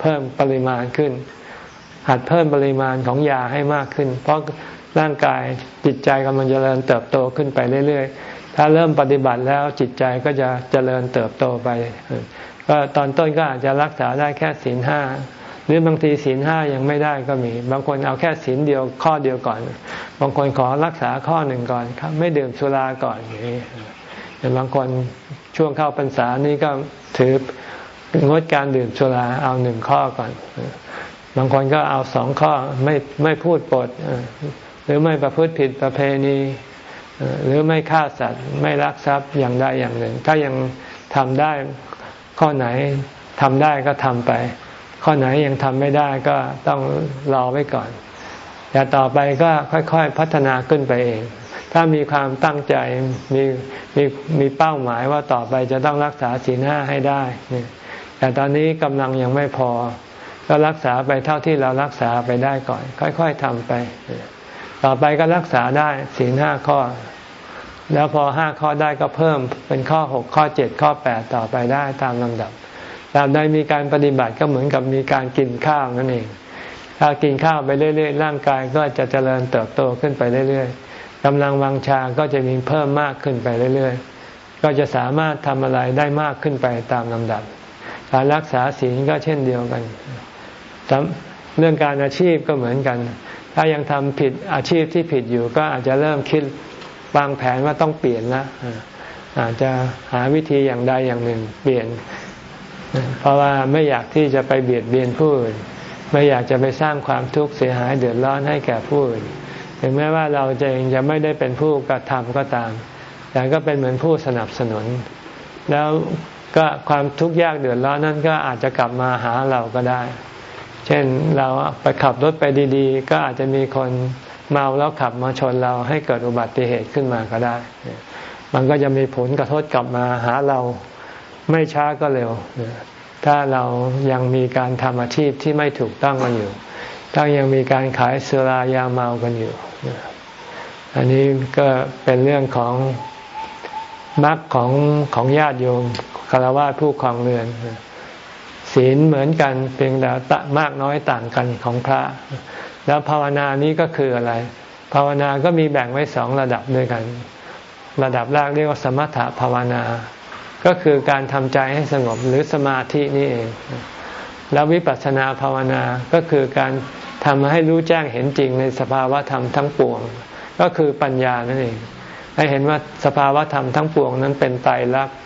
เพิ่มปริมาณขึ้น หัดเพิ่มปริมาณของยาให้มากขึ้น เพราะ ร่างกายจิตใจกำลังเจริญเติบโตขึ้นไปเรื่อยๆ ถ้าเริ่มปฏิบัติแล้วจิตใจก็จะเจริญเติบโตไป ก็ตอนต้นก็อาจจะรักษาได้แค่ศีลห้าหรือบางทีศีลห้ายังไม่ได้ก็มี บางคนเอาแค่ศีลเดียวข้อเดียวก่อน บางคนขอรักษาข้อหนึ่งก่อนครับไม่ดื่มสุราก่อนอย่างนี้บางคนช่วงเข้าพรรษานี้ก็ถืองดการดื่มสุราเอาหนึ่งข้อก่อน บางคนก็เอาสองข้อไม่ไม่พูดปด หรือไม่ประพฤติผิดประเพณีหรือไม่ฆ่าสัตว์ไม่ลักทรัพย์อย่างใดอย่างหนึ่ง ถ้ายังทำได้ข้อไหนทำได้ก็ทำไป ข้อไหนยังทำไม่ได้ก็ต้องรอไว้ก่อนแต่ต่อไปก็ค่อยๆพัฒนาขึ้นไปเอง ถ้ามีความตั้งใจมีมีมีเป้าหมายว่าต่อไปจะต้องรักษาศีลห้าให้ได้ แต่ตอนนี้กำลังยังไม่พอ ก็รักษาไปเท่าที่เรารักษาไปได้ก่อน ค่อย ๆทำไป ต่อไปก็รักษาได้ศีลห้าข้อ แล้วพอห้าข้อได้ก็เพิ่มเป็นข้อหกข้อเจ็ดข้อแปดต่อไปได้ตามลำดับตามใดมีการปฏิบัติก็เหมือนกับมีการกินข้าวนั่นเอง ถ้ากินข้าวไปเรื่อยๆร่างกายก็จะเจริญเติบโตขึ้นไปเรื่อยๆกำลังวังชาก็จะมีเพิ่มมากขึ้นไปเรื่อยๆ ก็จะสามารถทำอะไรได้มากขึ้นไปตามลำดับ การรักษาศีลก็เช่นเดียวกัน เรื่องการอาชีพก็เหมือนกัน ถ้ายังทำผิดอาชีพที่ผิดอยู่ก็อาจจะเริ่มคิดวางแผนว่าต้องเปลี่ยนละอาจจะหาวิธีอย่างใดอย่างหนึ่งเปลี่ยน เพราะว่าไม่อยากที่จะไปเบียดเบียนผู้อื่นไม่อยากจะไปสร้างความทุกข์เสียหายเดือดร้อนให้แก่ผู้อื่นถึงแม้ว่าเราจะเองจะไม่ได้เป็นผู้กระทำก็ตาม แต่ก็เป็นเหมือนผู้สนับสนุน แล้วก็ความทุกข์ยากเดือดร้อนนั้นก็อาจจะกลับมาหาเราก็ได้ เช่นเราไปขับรถไปดีๆ ก็อาจจะมีคนเมาแล้วขับมาชนเราให้เกิดอุบัติเหตุขึ้นมาก็ได้ มันก็จะมีผลกระทบกลับมาหาเราไม่ช้าก็เร็ว ถ้าเรายังมีการทำอาชีพที่ไม่ถูกต้องกันอยู่ ถ้ายังมีการขายสืรายาเมากันอยู่ อันนี้ก็เป็นเรื่องของมรรคของของญาติโยมคารวะผู้ครองเรือน ศีลเหมือนกันเพียงแต่ตมากน้อยต่างกันของพระ แล้วภาวนานี้ก็คืออะไร ภาวนาก็มีแบ่งไว้สองระดับด้วยกัน ระดับแรกเรียกว่าสมถะภาวนา ก็คือการทำใจให้สงบหรือสมาธินี่เอง แล้ววิปัสสนาภาวนาก็คือการทำให้รู้แจ้งเห็นจริงในสภาวะธรรมทั้งปวง ก็คือปัญญานั่นเองให้เห็นว่าสภาวะธรรมทั้งปวงนั้นเป็นไตรลักษณ์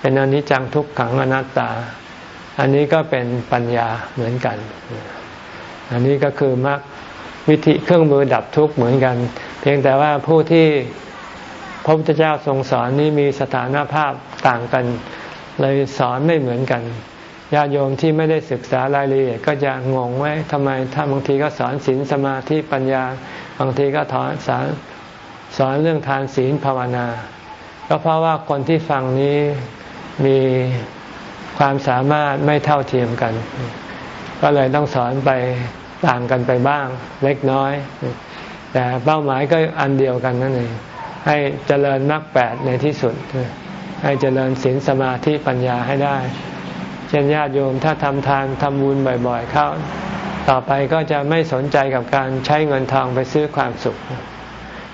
เป็นอนิจจังทุกขังอนัตตา อันนี้ก็เป็นปัญญาเหมือนกัน อันนี้ก็คือมรรควิธีเครื่องมือดับทุกข์เหมือนกัน เพียงแต่ว่าผู้ที่พระพุทธเจ้าทรงสอนนี้มีสถานภาพต่างกัน เลยสอนไม่เหมือนกันญาติโยมที่ไม่ได้ศึกษารายละเอียดก็จะงงไว้ทำไมถ้าบางทีก็สอนศีลสมาธิปัญญา บางทีก็ถอนสอนสอนเรื่องทานศีลภาวนา ก็เพราะว่าคนที่ฟังนี้มี ความสามารถไม่เท่าเทียมกัน ก็เลยต้องสอนไปต่างกันไปบ้างเล็กน้อย แต่เป้าหมายก็อันเดียวกันนั่นเองให้เจริญมรรคแปดในที่สุด ให้เจริญศีลสมาธิปัญญาให้ได้ เช่นญาติโยมถ้าทำทานทำบุญบ่อยๆเข้า ต่อไปก็จะไม่สนใจกับการใช้เงินทองไปซื้อความสุข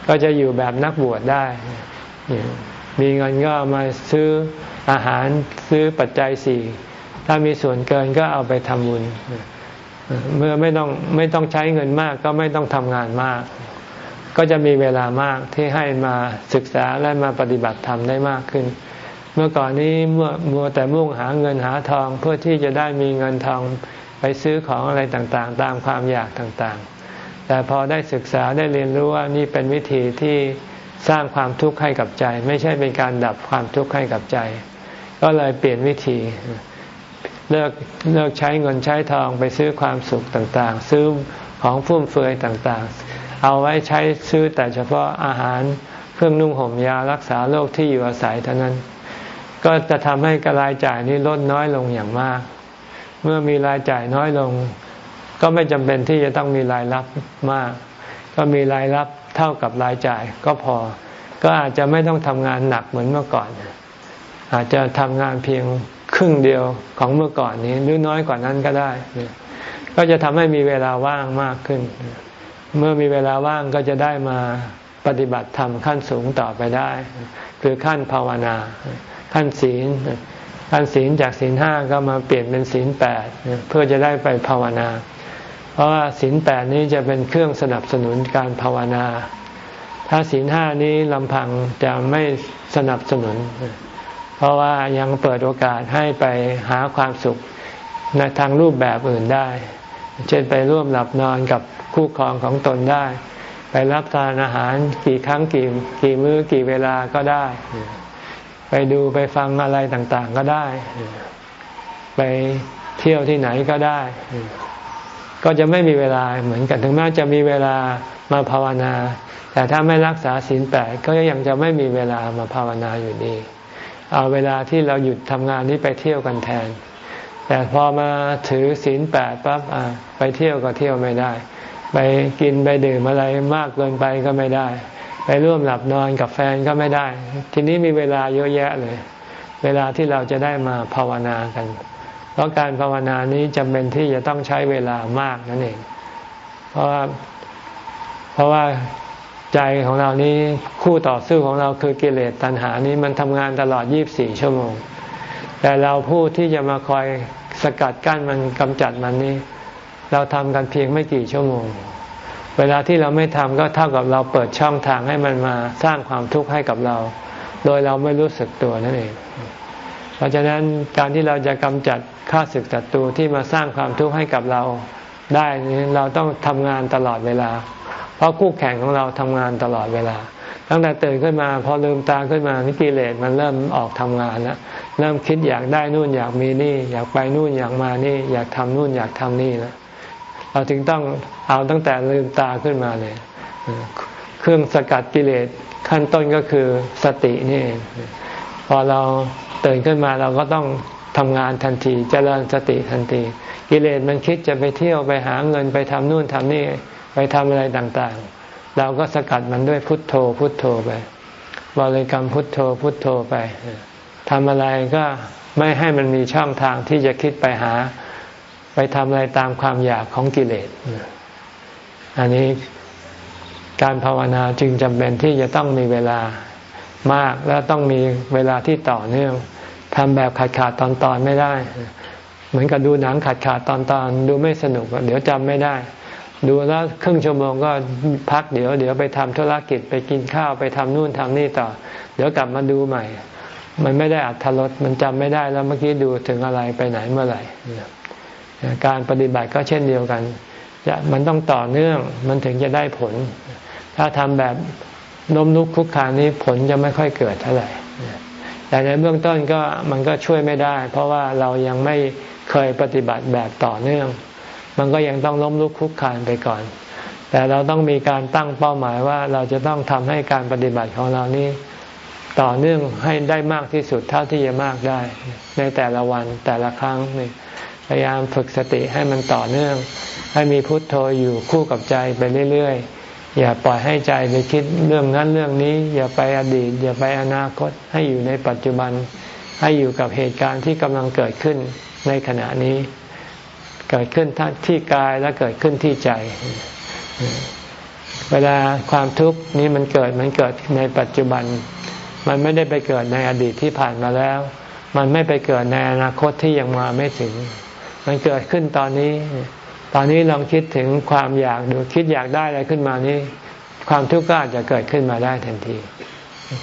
ก็จะอยู่แบบนักบวชได้ มีเงินก็มาซื้ออาหาร ซื้อปัจจัยสี่ถ้ามีส่วนเกินก็เอาไปทำบุญเมื่อไม่ต้องไม่ต้องใช้เงินมากก็ไม่ต้องทำงานมาก ก็จะมีเวลามากที่ให้มาศึกษาและมาปฏิบัติธรรมได้มากขึ้น เมื่อก่อนนี้เมื่อมัวแต่มุ่งหาเงินหาทองเพื่อที่จะได้มีเงินทองไปซื้อของอะไรต่างๆ ตามความอยากต่างๆ แต่พอได้ศึกษาได้เรียนรู้ว่านี่เป็นวิธีที่สร้างความทุกข์ให้กับใจ ไม่ใช่เป็นการดับความทุกข์ให้กับใจ ก็เลยเปลี่ยนวิธีเลิกเลิกใช้เงินใช้ทองไปซื้อความสุขต่างๆ ซื้อของฟุ่มเฟือยต่างๆ เอาไว้ใช้ซื้อแต่เฉพาะอาหารเครื่องนุ่งห่มยารักษาโรคที่อยู่อาศัยเท่านั้น ก็จะทำให้กรรายจ่ายนี้ลดน้อยลงอย่างมาก เมื่อมีรายจ่ายน้อยลง ก็ไม่จำเป็นที่จะต้องมีรายรับมาก ก็มีรายรับเท่ากับรายจ่ายก็พอ ก็อาจจะไม่ต้องทำงานหนักเหมือนเมื่อก่อน อาจจะทำงานเพียงครึ่งเดียวของเมื่อก่อนนี้หรือน้อยกว่านั้นก็ได้ ก็จะทำให้มีเวลาว่างมากขึ้น เมื่อมีเวลาว่างก็จะได้มาปฏิบัติธรรมขั้นสูงต่อไปได้ คือขั้นภาวนา ขั้นศีลขั้นศีลจากศีลห้าก็มาเปลี่ยนเป็นศีลแปดเพื่อจะได้ไปภาวนา เพราะว่าศีลแปดนี้จะเป็นเครื่องสนับสนุนการภาวนา ถ้าศีลห้านี้ลำพังจะไม่สนับสนุนเเพราะว่ายังเปิดโอกาสให้ไปหาความสุขในทางรูปแบบอื่นได้ เช่นไปร่วมหลับนอนกับคู่ครองของตนได้ ไปรับทานอาหารกี่ครั้งกี่กี่มื้อกี่เวลาก็ได้ ไปดูไปฟังอะไรต่างๆก็ได้ ไปเที่ยวที่ไหนก็ได้ ก็จะไม่มีเวลาเหมือนกันถึงแม้จะมีเวลามาภาวนา แต่ถ้าไม่รักษาศีลแปดก็ยังจะไม่มีเวลามาภาวนาอยู่ดี เอาเวลาที่เราหยุดทำงานนี้ไปเที่ยวกันแทน แต่พอมาถือศีลแปดปั๊บไปเที่ยวก็เที่ยวไม่ได้ ไปกินไปดื่มอะไรมากเกินไปก็ไม่ได้ ไปร่วมหลับนอนกับแฟนก็ไม่ได้ ทีนี้มีเวลาเยอะแยะเลย เวลาที่เราจะได้มาภาวนากัน เพราะการภาวนานี้จำเป็นที่จะต้องใช้เวลามากนั่นเอง เพราะว่าเพราะว่า ใจของเรานี้คู่ต่อสู้ของเราคือกิเลสตัณหานี้มันทำงานตลอด 24 ชั่วโมง แต่เราผู้ที่จะมาคอยสกัดกั้นมันกำจัดมันนี้ เราทำกันเพียงไม่กี่ชั่วโมง เวลาที่เราไม่ทำก็เท่ากับเราเปิดช่องทางให้มันมาสร้างความทุกข์ให้กับเรา โดยเราไม่รู้สึกตัวนั่นเอง เพราะฉะนั้นการที่เราจะกำจัดข้าศึกศัตรูที่มาสร้างความทุกข์ให้กับเราได้นี้เราต้องทำงานตลอดเวลา เพราะคู่แข่งของเราทำงานตลอดเวลา ตั้งแต่ตื่นขึ้นมาพอลืมตาขึ้นมานิกิเลสมันเริ่มออกทำงานแล้วเริ่มคิดอยากได้นู่นอยากมีนี่ อยากไปนู่นอยากมานี่ อยากทำนู่นอยากทำนี่แล้วเราถึงต้องเอาตั้งแต่ลืมตาขึ้นมาเลย เครื่องสกัดกิเลสขั้นต้นก็คือสตินี่เองพอเราตื่นขึ้นมาเราก็ต้องทำงานทันทีเจริญสติทันที กิเลสมันคิดจะไปเที่ยวไปหาเงินไปทำนู่นทำนี่ ไปทำอะไรต่างๆ เราก็สกัดมันด้วยพุทโธ พุทโธไป บริกรรมพุทโธ พุทโธไปทำอะไรก็ไม่ให้มันมีช่องทางที่จะคิดไปหา ไปทำอะไรตามความอยากของกิเลส อันนี้การภาวนาจึงจำเป็นที่จะต้องมีเวลามากและต้องมีเวลาที่ต่อเนื่องทำแบบขาดขาดตอนตอนไม่ได้ เหมือนกับดูหนังขาดขาดตอนตอนดูไม่สนุก เดี๋ยวจำไม่ได้ ดูแล้วครึ่งชั่วโมงก็พักเดี๋ยว เดี๋ยวไปทำธุรกิจไปกินข้าวไปทำนู่นทำนี่ต่อ เดี๋ยวกลับมาดูใหม่ มันไม่ได้อัธรสมันจำไม่ได้แล้วเมื่อกี้ดูถึงอะไรไปไหนเมื่อไหร่การปฏิบัติก็เช่นเดียวกันจะมันต้องต่อเนื่องมันถึงจะได้ผล ถ้าทำแบบล้มลุกคุกคานนี้ผลจะไม่ค่อยเกิดเท่าไหร่แต่ในเบื้องต้นก็มันก็ช่วยไม่ได้ เพราะว่าเรายังไม่เคยปฏิบัติแบบต่อเนื่อง มันก็ยังต้องล้มลุกคุกคานไปก่อน แต่เราต้องมีการตั้งเป้าหมายว่าเราจะต้องทำให้การปฏิบัติของเรานี้ต่อเนื่องให้ได้มากที่สุดเท่าที่จะมากได้ ในแต่ละวันแต่ละครั้งนี่พยายามฝึกสติให้มันต่อเนื่อง ให้มีพุทโธอยู่คู่กับใจไปเรื่อยๆ อย่าปล่อยให้ใจไปคิดเรื่องนั้นเรื่องนี้ อย่าไปอดีต อย่าไปอนาคตให้อยู่ในปัจจุบัน ให้อยู่กับเหตุการณ์ที่กำลังเกิดขึ้นในขณะนี้ เกิดขึ้นที่กายและเกิดขึ้นที่ใจ เวลาความทุกข์นี้มันเกิดมันเกิดในปัจจุบัน มันไม่ได้ไปเกิดในอดีตที่ผ่านมาแล้ว มันไม่ไปเกิดในอนาคตที่ยังมาไม่ถึง มันเกิดขึ้นตอนนี้ ตอนนี้ลองคิดถึงความอยากดูคิดอยากได้อะไรขึ้นมานี้ ความทุกข์ก็อาจจะเกิดขึ้นมาได้ทันที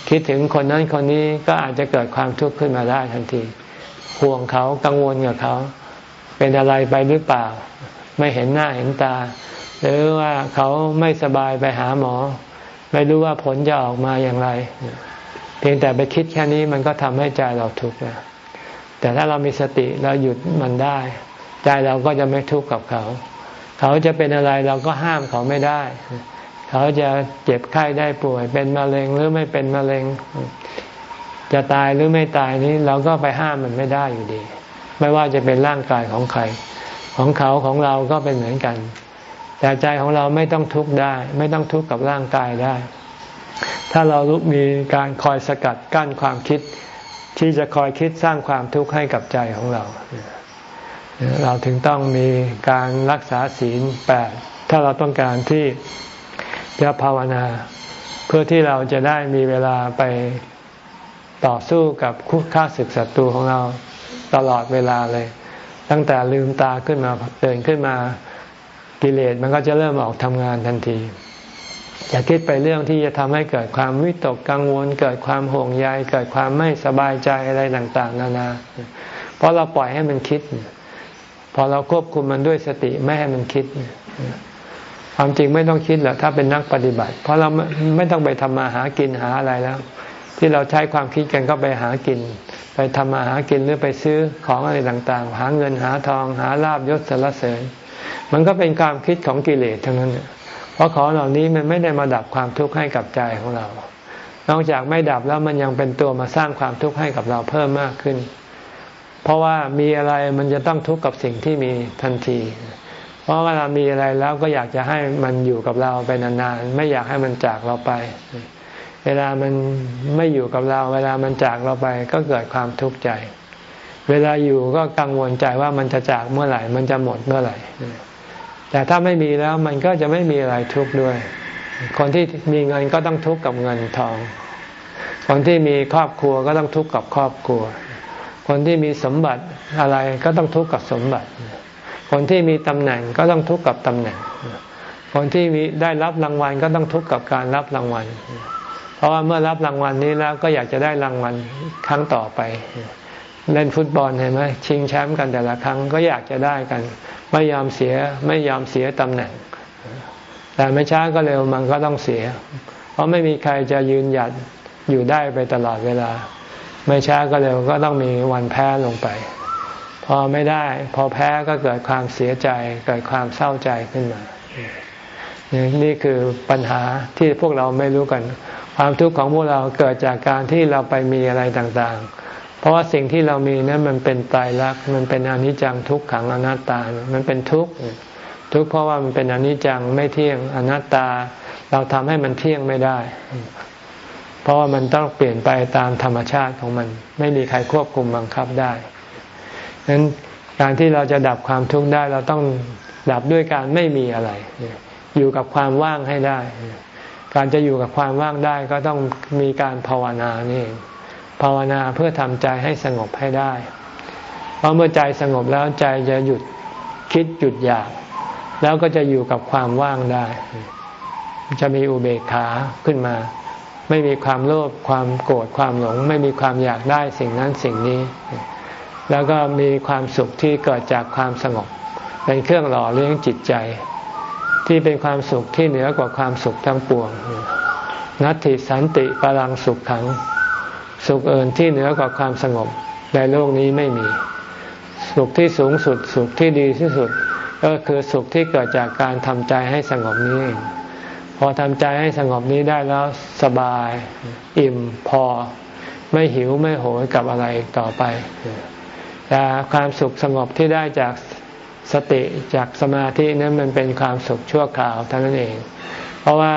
คิดถึงคนนั้นคนนี้ก็อาจจะเกิดความทุกข์ขึ้นมาได้ทันทีห่วงเขากังวลกับเขา เป็นอะไรไปหรือเปล่า ไม่เห็นหน้าเห็นตา หรือว่าเขาไม่สบายไปหาหมอ ไม่รู้ว่าผลจะออกมาอย่างไร เพียงแต่ไปคิดแค่นี้มันก็ทำให้ใจเราทุกข์นะแต่ถ้าเรามีสติเราหยุดมันได้ ใจเราก็จะไม่ทุกข์กับเขา เขาจะเป็นอะไรเราก็ห้ามเขาไม่ได้ เขาจะเจ็บไข้ได้ป่วย เป็นมะเร็งหรือไม่เป็นมะเร็ง จะตายหรือไม่ตายนี้เราก็ไปห้ามมันไม่ได้อยู่ดี ไม่ว่าจะเป็นร่างกายของใคร ของเขาของเราก็เป็นเหมือนกัน แต่ใจของเราไม่ต้องทุกข์ได้ ไม่ต้องทุกข์กับร่างกายได้ ถ้าเรารู้มีการคอยสกัดกั้นความคิด ที่จะคอยคิดสร้างความทุกข์ให้กับใจของเรา เราถึงต้องมีการรักษาศีลแปดถ้าเราต้องการที่จะภาวนา เพื่อที่เราจะได้มีเวลาไปต่อสู้กับคุกค่าศึกศัตรูของเรา ตลอดเวลาเลย ตั้งแต่ลืมตาขึ้นมาเดินขึ้นมากิเลสมันก็จะเริ่มออกทำงานทันทีอย่าคิดไปเรื่องที่จะทำให้เกิดความวิตกกังวล เกิดความห่วงใยเกิดความไม่สบายใจอะไรต่าง ๆ นานา เพราะเราปล่อยให้มันคิด พอเราควบคุมมันด้วยสติไม่ให้มันคิด ความจริงไม่ต้องคิดหรอกถ้าเป็นนักปฏิบัติ เพราะเราไม่ต้องไปทำมาหากินหาอะไรแล้ว ที่เราใช้ความคิดกันก็ไปหากิน ไปทำมาหากินหรือไปซื้อของอะไรต่างๆ หาเงินหาทองหาลาบยศสรรเสริญ มันก็เป็นความคิดของกิเลสทั้งนั้นเพราะของเหล่านี้มันไม่ได้มาดับความทุกข์ให้กับใจของเรา นอกจากไม่ดับแล้วมันยังเป็นตัวมาสร้างความทุกข์ให้กับเราเพิ่มมากขึ้น เพราะว่ามีอะไรมันจะต้องทุกข์กับสิ่งที่มีทันที เพราะเวลามีอะไรแล้วก็อยากจะให้มันอยู่กับเราไปนานๆ ไม่อยากให้มันจากเราไป เวลามันไม่อยู่กับเรา เวลามันจากเราไปก็เกิดความทุกข์ใจ เวลาอยู่ก็กังวลใจว่ามันจะจากเมื่อไหร่ มันจะหมดเมื่อไหร่ แต่ถ้าไม่มีแล้วมันก็จะไม่มีอะไรทุกข์ด้วย คนที่มีเงินก็ต้องทุกข์กับเงินทอง คนที่มีครอบครัวก็ต้องทุกข์กับครอบครัว คนที่มีสมบัติอะไรก็ต้องทุกข์กับสมบัติ คนที่มีตำแหน่งก็ต้องทุกข์กับตำแหน่ง คนที่มีได้รับรางวัลก็ต้องทุกข์กับการรับรางวัล ราะว่าเมื่อรับรางวัลนี้แล้วก็อยากจะได้รางวัลครั้งต่อไป เล่นฟุตบอลเห็นไหมชิงแชมป์กันแต่ละครั้งก็อยากจะได้กัน ไม่ยอมเสียไม่ยอมเสียตำแหน่ง แต่ไม่ช้าก็เร็วมันก็ต้องเสีย เพราะไม่มีใครจะยืนหยัดอยู่ได้ไปตลอดเวลา ไม่ช้าก็เร็วก็ต้องมีวันแพ้ลงไป พอไม่ได้ พอแพ้ก็เกิดความเสียใจ เกิดความเศร้าใจขึ้นมานี่คือปัญหาที่พวกเราไม่รู้กัน ความทุกข์ของพวกเราเกิดจากการที่เราไปมีอะไรต่างๆ เพราะว่าสิ่งที่เรามีนั้นมันเป็นตายรักมันเป็นอนิจจังทุกขังอนัตตา มันเป็นทุกข์ทุกข์เพราะว่ามันเป็นอนิจจังไม่เที่ยงอนัตตา เราทำให้มันเที่ยงไม่ได้ เพราะว่ามันต้องเปลี่ยนไปตามธรรมชาติของมัน ไม่มีใครควบคุมบังคับได้ดังนั้นการที่เราจะดับความทุกข์ได้เราต้องดับด้วยการไม่มีอะไร อยู่กับความว่างให้ได้ การจะอยู่กับความว่างได้ก็ต้องมีการภาวนานี่ภาวนาเพื่อทำใจให้สงบให้ได้ เพราะเมื่อใจสงบแล้วใจจะหยุดคิดหยุดอยาก แล้วก็จะอยู่กับความว่างได้ จะมีอุเบกขาขึ้นมา ไม่มีความโลภความโกรธความหลง ไม่มีความอยากได้สิ่งนั้นสิ่งนี้ แล้วก็มีความสุขที่เกิดจากความสงบ เป็นเครื่องหล่อเลี้ยงจิตใจ ที่เป็นความสุขที่เหนือกว่าความสุขทั้งปวง นัตติสันติปรังสุขขัง สุขเอินที่เหนือกว่าความสงบในโลกนี้ไม่มี สุขที่สูงสุด สุขที่ดีที่สุด ก็คือสุขที่เกิดจากการทำใจให้สงบนี้ พอทำใจให้สงบนี้ได้แล้วสบาย อิ่มพอ ไม่หิวไม่โหยกับอะไรต่อไปแต่ความสุขสงบที่ได้จาก สติจากสมาธินั้นมันเป็นความสุขชั่วคราวเท่านั้นเอง เพราะว่า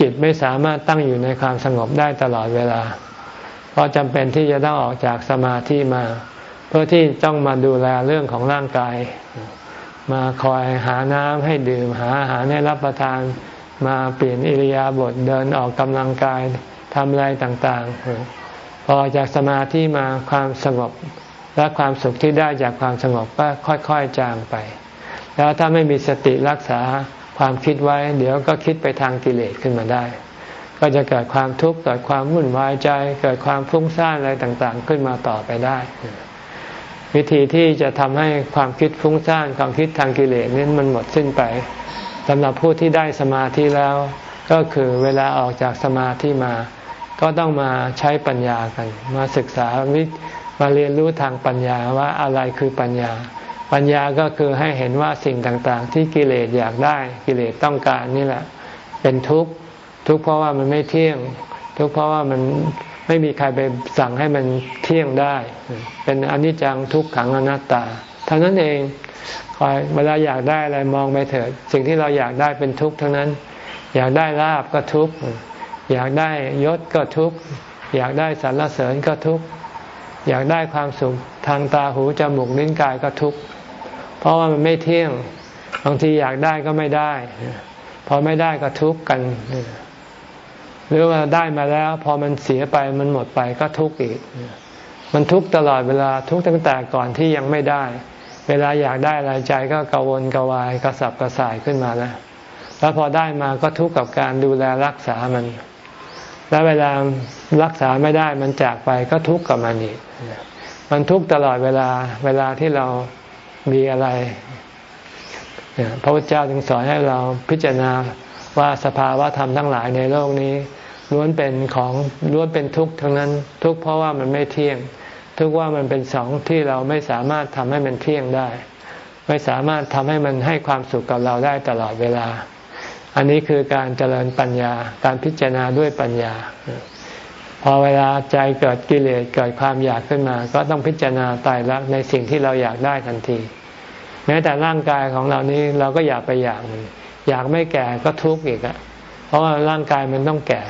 จิตไม่สามารถตั้งอยู่ในความสงบได้ตลอดเวลา เพราะจำเป็นที่จะต้องออกจากสมาธิมา เพื่อที่ต้องมาดูแลเรื่องของร่างกาย มาคอยหาน้ำให้ดื่มหาอาหารให้รับประทาน มาเปลี่ยนอิริยาบถเดินออกกำลังกายทำอะไรต่างๆ พอจากสมาธิมาความสงบ และความสุขที่ได้จากความสงบก็ค่อยๆจางไป แล้วถ้าไม่มีสติรักษาความคิดไว้ เดี๋ยวก็คิดไปทางกิเลสขึ้นมาได้ ก็จะเกิดความทุกข์เกิดความวุ่นวายใจ เกิดความฟุ้งซ่านอะไรต่างๆ ขึ้นมาต่อไปได้ วิธีที่จะทำให้ความคิดฟุ้งซ่านความคิดทางกิเลสนี้มันหมดสิ้นไปสำหรับผู้ที่ได้สมาธิแล้ว ก็คือเวลาออกจากสมาธิมา ก็ต้องมาใช้ปัญญากัน มาศึกษาวิ มาเรียนรู้ทางปัญญาว่าอะไรคือปัญญา ปัญญาก็คือให้เห็นว่าสิ่งต่างๆ ที่กิเลสอยากได้กิเลสต้องการนี่แหละ เป็นทุกข์ทุกข์เพราะว่ามันไม่เที่ยง ทุกข์เพราะว่ามันไม่มีใครไปสั่งให้มันเที่ยงได้ เป็นอนิจจังทุกขังอนัตตาเท่านั้นเองคอยเวลาอยากได้อะไรมองไปเถิด สิ่งที่เราอยากได้เป็นทุกข์ทั้งนั้น อยากได้ลาบก็ทุกข์อยากได้ยศก็ทุกข์อยากได้สรรเสริญก็ทุกข์ อยากได้ความสุขทางตาหูจมูกลิ้นกายก็ทุกข์เพราะว่ามันไม่เที่ยงบางทีอยากได้ก็ไม่ได้พอไม่ได้ก็ทุกข์กัน หรือว่าได้มาแล้ว พอมันเสียไปมันหมดไปก็ทุกข์อีก มันทุกข์ตลอดเวลาทุกข์ตั้งแต่ก่อนที่ยังไม่ได้ เวลาอยากได้อะไรใจก็กังวลกวายกระสับกระส่ายขึ้นมาแล้วแล้วพอได้มาก็ทุกข์กับการดูแลรักษามัน แล้วเวลารักษาไม่ได้มันจากไปก็ทุกข์กับมันอีกมันทุกข์ตลอดเวลาเวลาที่เรามีอะไรพระพุทธเจ้าจึงสอนให้เราพิจารณาว่าสภาวะธรรมทั้งหลายในโลกนี้ล้วนเป็นของล้วนเป็นทุกข์ทั้งนั้น ทุกข์เพราะว่ามันไม่เที่ยง ทุกข์ว่ามันเป็นสองที่เราไม่สามารถทำให้มันเที่ยงได้ ไม่สามารถทำให้มันให้ความสุขกับเราได้ตลอดเวลา อันนี้คือการเจริญปัญญา การพิจารณาด้วยปัญญา พอเวลาใจเกิดกิเลสเกิดความอยากขึ้นมา ก็ต้องพิจารณาตายรักในสิ่งที่เราอยากได้ทันที แม้แต่ร่างกายของเรานี้เราก็อยากไปอยากมันอยากไม่แก่ก็ทุกข์อีกอะเพราะว่าร่างกายมันต้องแก่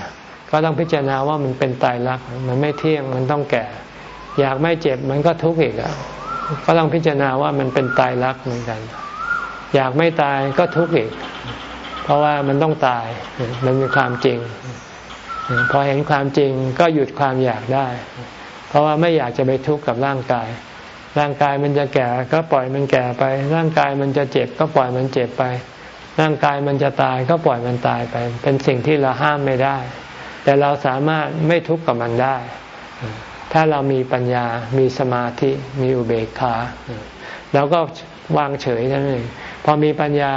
ก็ต้องพิจารณาว่ามันเป็นตายรักมันไม่เที่ยงมันต้องแก่ อยากไม่เจ็บมันก็ทุกข์อีกอะก็ต้องพิจารณาว่ามันเป็นตายรักเหมือนกัน อยากไม่ตายก็ทุกข์อีก เพราะว่ามันต้องตาย มันมีความจริง พอเห็นความจริงก็หยุดความอยากได้ เพราะว่าไม่อยากจะไปทุกข์กับร่างกาย ร่างกายมันจะแก่ก็ปล่อยมันแก่ไป ร่างกายมันจะเจ็บก็ปล่อยมันเจ็บไป ร่างกายมันจะตายก็ปล่อยมันตายไป เป็นสิ่งที่เราห้ามไม่ได้ แต่เราสามารถไม่ทุกข์กับมันได้ ถ้าเรามีปัญญา มีสมาธิ มีอุเบกขาเราก็วางเฉยนั่นเอง พอมีปัญญา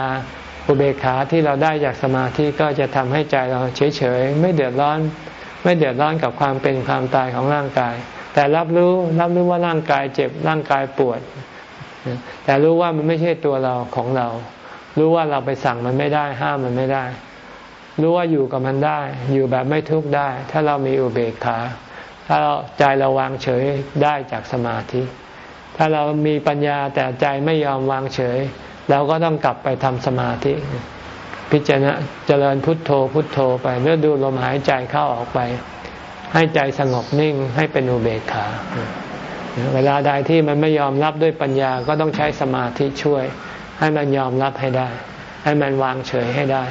อุเบกขาที่เราได้จากสมาธิก็จะทำให้ใจเราเฉยๆไม่เดือดร้อน ไม่เดือดร้อนกับความเป็นความตายของร่างกาย แต่รับรู้รับรู้ว่าร่างกายเจ็บร่างกายปวด แต่รู้ว่ามันไม่ใช่ตัวเราของเรา รู้ว่าเราไปสั่งมันไม่ได้ห้ามมันไม่ได้ รู้ว่าอยู่กับมันได้ อยู่แบบไม่ทุกข์ได้ ถ้าเรามีอุเบกขา ถ้าเราใจเราวางเฉยได้จากสมาธิ ถ้าเรามีปัญญาแต่ใจไม่ยอมวางเฉย เราก็ต้องกลับไปทำสมาธิ พิจารณาเจริญพุทโธพุทโธไปเมื่อดูลมหายใจเข้าออกไป ให้ใจสงบนิ่งให้เป็นอุเบกขา เวลาใดที่มันไม่ยอมรับด้วยปัญญาก็ต้องใช้สมาธิช่วย ให้มันยอมรับให้ได้ ให้มันวางเฉยให้ได้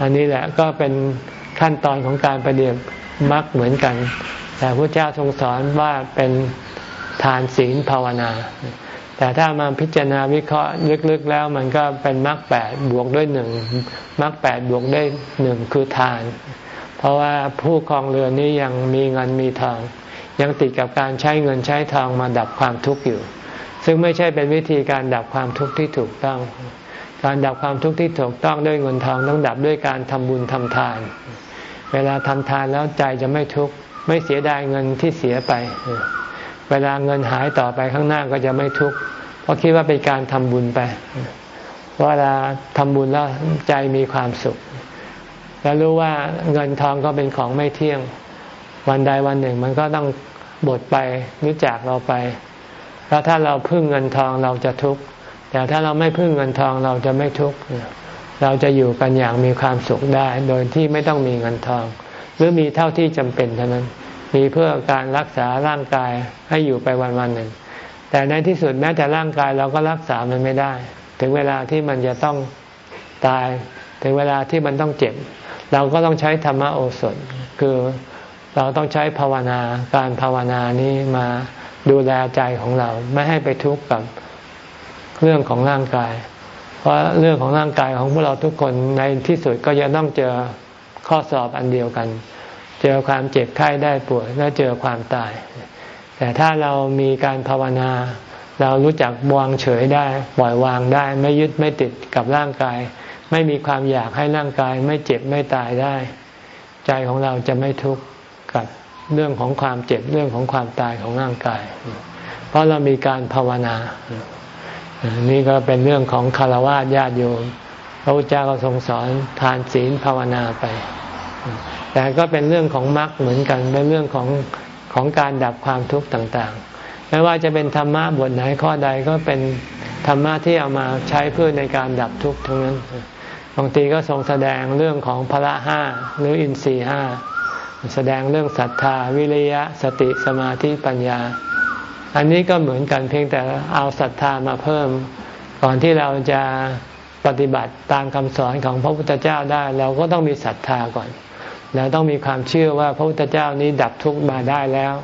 อันนี้แหละก็เป็นขั้นตอนของการปฏิบัติมรรคเหมือนกัน แต่พระเจ้าทรงสอนว่าเป็นทานศีลภาวนา แต่ถ้ามาพิจารณาวิเคราะห์ลึกๆแล้วมันก็เป็นมรรคแปดบวกด้วยหนึ่งมรรคแปดบวกได้หนึ่งคือทาน เพราะว่าผู้ครองเรือนนี้ยังมีเงินมีทอง ยังติดกับการใช้เงินใช้ทองมาดับความทุกข์อยู่ ซึ่งไม่ใช่เป็นวิธีการดับความทุกข์ที่ถูกต้อง การดับความทุกข์ที่ถูกต้องด้วยเงินทองต้องดับด้วยการทำบุญทำทาน เวลาทำทานแล้วใจจะไม่ทุกข์ไม่เสียดายเงินที่เสียไป เวลาเงินหายต่อไปข้างหน้าก็จะไม่ทุกข์เพราะคิดว่าเป็นการทำบุญไปเวลาทำบุญแล้วใจมีความสุข แล้วรู้ว่าเงินทองก็เป็นของไม่เที่ยง วันใดวันหนึ่งมันก็ต้องบดไปนึกจากเราไป แล้วถ้าเราพึ่งเงินทองเราจะทุกข์แต่ถ้าเราไม่พึ่งเงินทองเราจะไม่ทุกข์เราจะอยู่กันอย่างมีความสุขได้ โดยที่ไม่ต้องมีเงินทอง หรือมีเท่าที่จำเป็นเท่านั้น มีเพื่อการรักษาร่างกายให้อยู่ไปวันวันหนึ่ง แต่ในที่สุดแม้แต่ร่างกายเราก็รักษามันไม่ได้ ถึงเวลาที่มันจะต้องตาย ถึงเวลาที่มันต้องเจ็บ เราก็ต้องใช้ธรรมโอสถ คือเราต้องใช้ภาวนาการภาวนานี้มาดูแลใจของเราไม่ให้ไปทุกข์กับเรื่องของร่างกาย เพราะเรื่องของร่างกายของพวกเราทุกคนในที่สุดก็จะต้องเจอข้อสอบอันเดียวกัน เจอความเจ็บไข้ได้ป่วยและเจอความตาย แต่ถ้าเรามีการภาวนา เรารู้จักวางเฉยได้ปล่อยวางได้ ไม่ยึดไม่ติดกับร่างกาย ไม่มีความอยากให้ร่างกาย ไม่เจ็บไม่ตายได้ ใจของเราจะไม่ทุกข์กับเรื่องของความเจ็บเรื่องของความตายของร่างกาย เพราะเรามีการภาวนานี่ก็เป็นเรื่องของคารวะญาติโยม พระพุทธเจ้าก็ทรงสอนทานศีลภาวนาไป แต่ก็เป็นเรื่องของมรรคเหมือนกัน เป็นเรื่องของของการดับความทุกข์ต่างๆ ไม่ว่าจะเป็นธรรมะบทไหนข้อใดก็เป็นธรรมะที่เอามาใช้เพื่อในการดับทุกข์ทั้งนั้น บางทีก็ทรงแสดงเรื่องของพระห้าหรืออินทรีห้า แสดงเรื่องศรัทธา วิริยะ สติสมาธิปัญญา อันนี้ก็เหมือนกันเพียงแต่เอาศรัทธามาเพิ่ม ก่อนที่เราจะปฏิบัติตามคำสอนของพระพุทธเจ้าได้ เราก็ต้องมีศรัทธาก่อน เราต้องมีความเชื่อว่าพระพุทธเจ้านี้ดับทุกข์มาได้แล้ว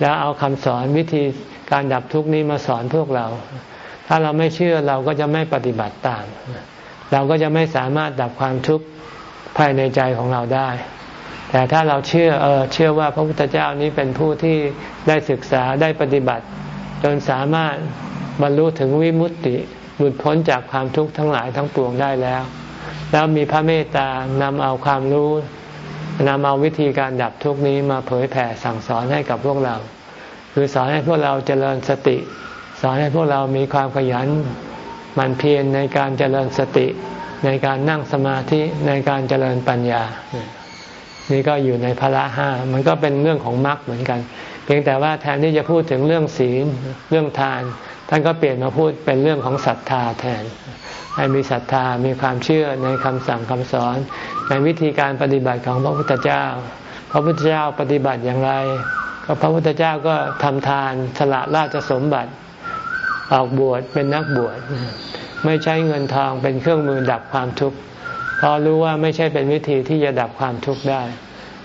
แล้วเอาคำสอนวิธีการดับทุกข์นี้มาสอนพวกเรา ถ้าเราไม่เชื่อเราก็จะไม่ปฏิบัติตาม เราก็จะไม่สามารถดับความทุกข์ภายในใจของเราได้ แต่ถ้าเราเชื่อเออเชื่อว่าพระพุทธเจ้านี้เป็นผู้ที่ได้ศึกษาได้ปฏิบัติ จนสามารถบรรลุถึงวิมุตติหลุดพ้นจากความทุกข์ทั้งหลายทั้งปวงได้แล้ว แล้วมีพระเมตตานำเอาความรู้ นำเอาวิธีการดับทุกนี้มาเผยแผ่สั่งสอนให้กับพวกเรา คือสอนให้พวกเราเจริญสติ สอนให้พวกเรามีความขยันมันเพียรในการเจริญสติ ในการนั่งสมาธิในการเจริญปัญญา นี่ก็อยู่ในพระห้ามันก็เป็นเรื่องของมรรคเหมือนกัน เพียงแต่ว่าแทนที่จะพูดถึงเรื่องศีลเรื่องทาน ท่านก็เปลี่ยนมาพูดเป็นเรื่องของศรัทธาแทน ให้มีศรัทธามีความเชื่อในคำสั่งคำสอน ในวิธีการปฏิบัติของพระพุทธเจ้า พระพุทธเจ้าปฏิบัติอย่างไร ก็พระพุทธเจ้าก็ทำทานสละราชสมบัติออกบวชเป็นนักบวชไม่ใช้เงินทองเป็นเครื่องมือดับความทุกข์เพราะรู้ว่าไม่ใช่เป็นวิธีที่จะดับความทุกข์ได้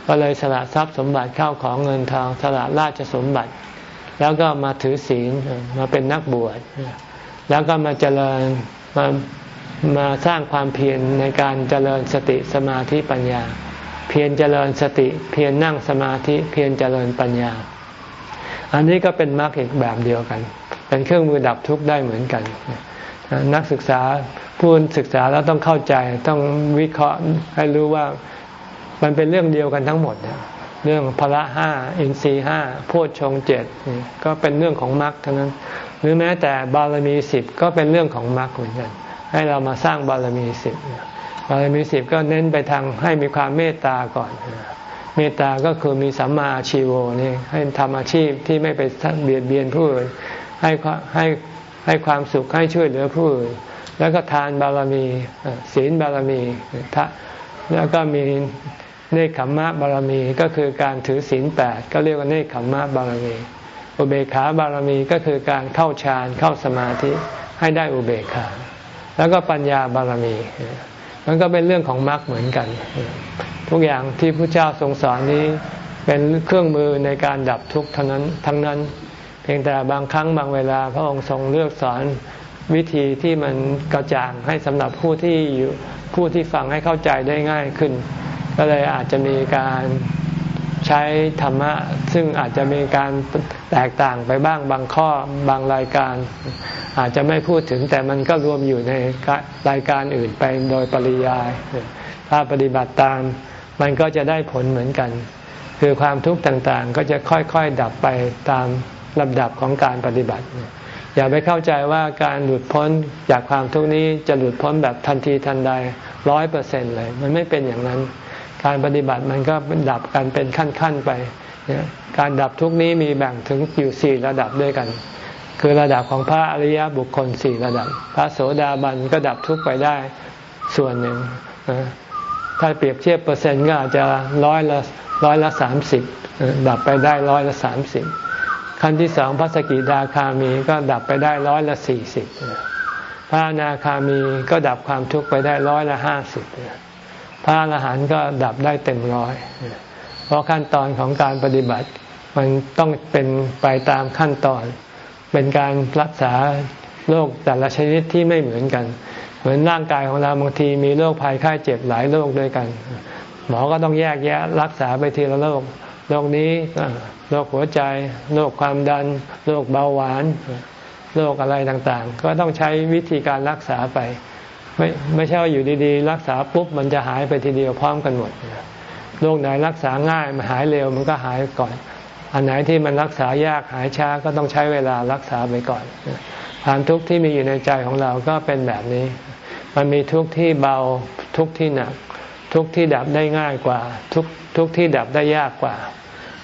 ก็เลยสละทรัพย์สมบัติเข้าของเงินทองสละราชสมบัติ แล้วก็มาถือศีลมาเป็นนักบวช แล้วก็มาเจริญมามาสร้างความเพียรในการเจริญสติสมาธิปัญญา เพียรเจริญสติ เพียรนั่งสมาธิเพียรเจริญปัญญา อันนี้ก็เป็นมรรคอีกแบบเดียวกัน เป็นเครื่องมือดับทุกข์ได้เหมือนกัน นักศึกษาผู้ศึกษาแล้วต้องเข้าใจต้องวิเคราะห์ให้รู้ว่ามันเป็นเรื่องเดียวกันทั้งหมด เรื่องพละห้าอินทรีห้าโพชฌงเจ็ดก็เป็นเรื่องของมรรคทั้งนั้น หรือแม้แต่บารมีสิบก็เป็นเรื่องของมรรคเหมือนกันให้เรามาสร้างบารมีสิบบารมีสิบก็เน้นไปทางให้มีความเมตตาก่อนเมตตาก็คือมีสัมมาชีโวนี่ให้ทำอาชีพที่ไม่ไปเบียดเบียนผู้อื่นให้ให้ให้ความสุขให้ช่วยเหลือผู้อื่นแล้วก็ทานบารมีศีลบารมีแล้วก็มี เนคขมมะบารมีก็คือการถือศีลแปดก็เรียกว่าเนคขมมะบารมี อุเบกขาบารมีก็คือการเข้าฌานเข้าสมาธิให้ได้อุเบกขา แล้วก็ปัญญาบารมี มันก็เป็นเรื่องของมรรคเหมือนกัน ทุกอย่างที่พระเจ้าทรงสอนนี้เป็นเครื่องมือในการดับทุกข์ทั้งนั้นทั้งนั้น เพียงแต่บางครั้งบางเวลาพระองค์ทรงเลือกสอนวิธีที่มันกระจ่างให้สำหรับผู้ที่อยู่ผู้ที่ฟังให้เข้าใจได้ง่ายขึ้น ก็เลยอาจจะมีการใช้ธรรมะ ซึ่งอาจจะมีการแตกต่างไปบ้างบางข้อบางรายการ อาจจะไม่พูดถึงแต่มันก็รวมอยู่ในรายการอื่นไปโดยปริยาย ถ้าปฏิบัติตาม มันก็จะได้ผลเหมือนกัน คือความทุกข์ต่างๆ ก็จะค่อยๆดับไปตามลำดับของการปฏิบัติ อย่าไปเข้าใจว่าการหลุดพ้นจากความทุกข์นี้จะหลุดพ้นแบบทันทีทันใดร้อยเปอร์เซ็นต์เลย มันไม่เป็นอย่างนั้น การปฏิบัติมันก็ดับกันเป็นขั้นๆไป การดับทุกนี้มีแบ่งถึงอยู่สี่ระดับด้วยกัน คือระดับของพระอริยบุคคลสี่ระดับ พระโสดาบันก็ดับทุกไปได้ส่วนหนึ่ง ถ้าเปรียบเทียบเปอร์เซ็นต์ก็อาจจะร้อยละร้อยละสามสิบดับไปได้ร้อยละสามสิบขั้นที่สองพระสกิดาคามีก็ดับไปได้ร้อยละสี่สิบพระนาคามีก็ดับความทุกข์ไปได้ร้อยละห้าสิบ พระอรหันต์ก็ดับได้เต็มร้อย เพราะขั้นตอนของการปฏิบัติ มันต้องเป็นไปตามขั้นตอน เป็นการรักษาโรคแต่ละชนิดที่ไม่เหมือนกัน เหมือนร่างกายของเราบางทีมีโรคภัยไข้เจ็บหลายโรคด้วยกัน หมอก็ต้องแยกแยะรักษาไปทีละโรคโรคนี้โรคหัวใจโรคความดันโรคเบาหวานโรคอะไรต่างๆ ก็ต้องใช้วิธีการรักษาไป ไม่ไม่ใช่ว่าอยู่ดีๆ รักษาปุ๊บมันจะหายไปทีเดียวพร้อมกันหมดโรคไหนรักษาง่ายมันหายเร็วมันก็หายก่อน อันไหนที่มันรักษายากหายช้าก็ต้องใช้เวลารักษาไปก่อนความทุกข์ที่มีอยู่ในใจของเราก็เป็นแบบนี้ มันมีทุกข์ที่เบาทุกข์ที่หนัก ทุกข์ที่ดับได้ง่ายกว่า ทุกทุกข์ที่ดับได้ยากกว่า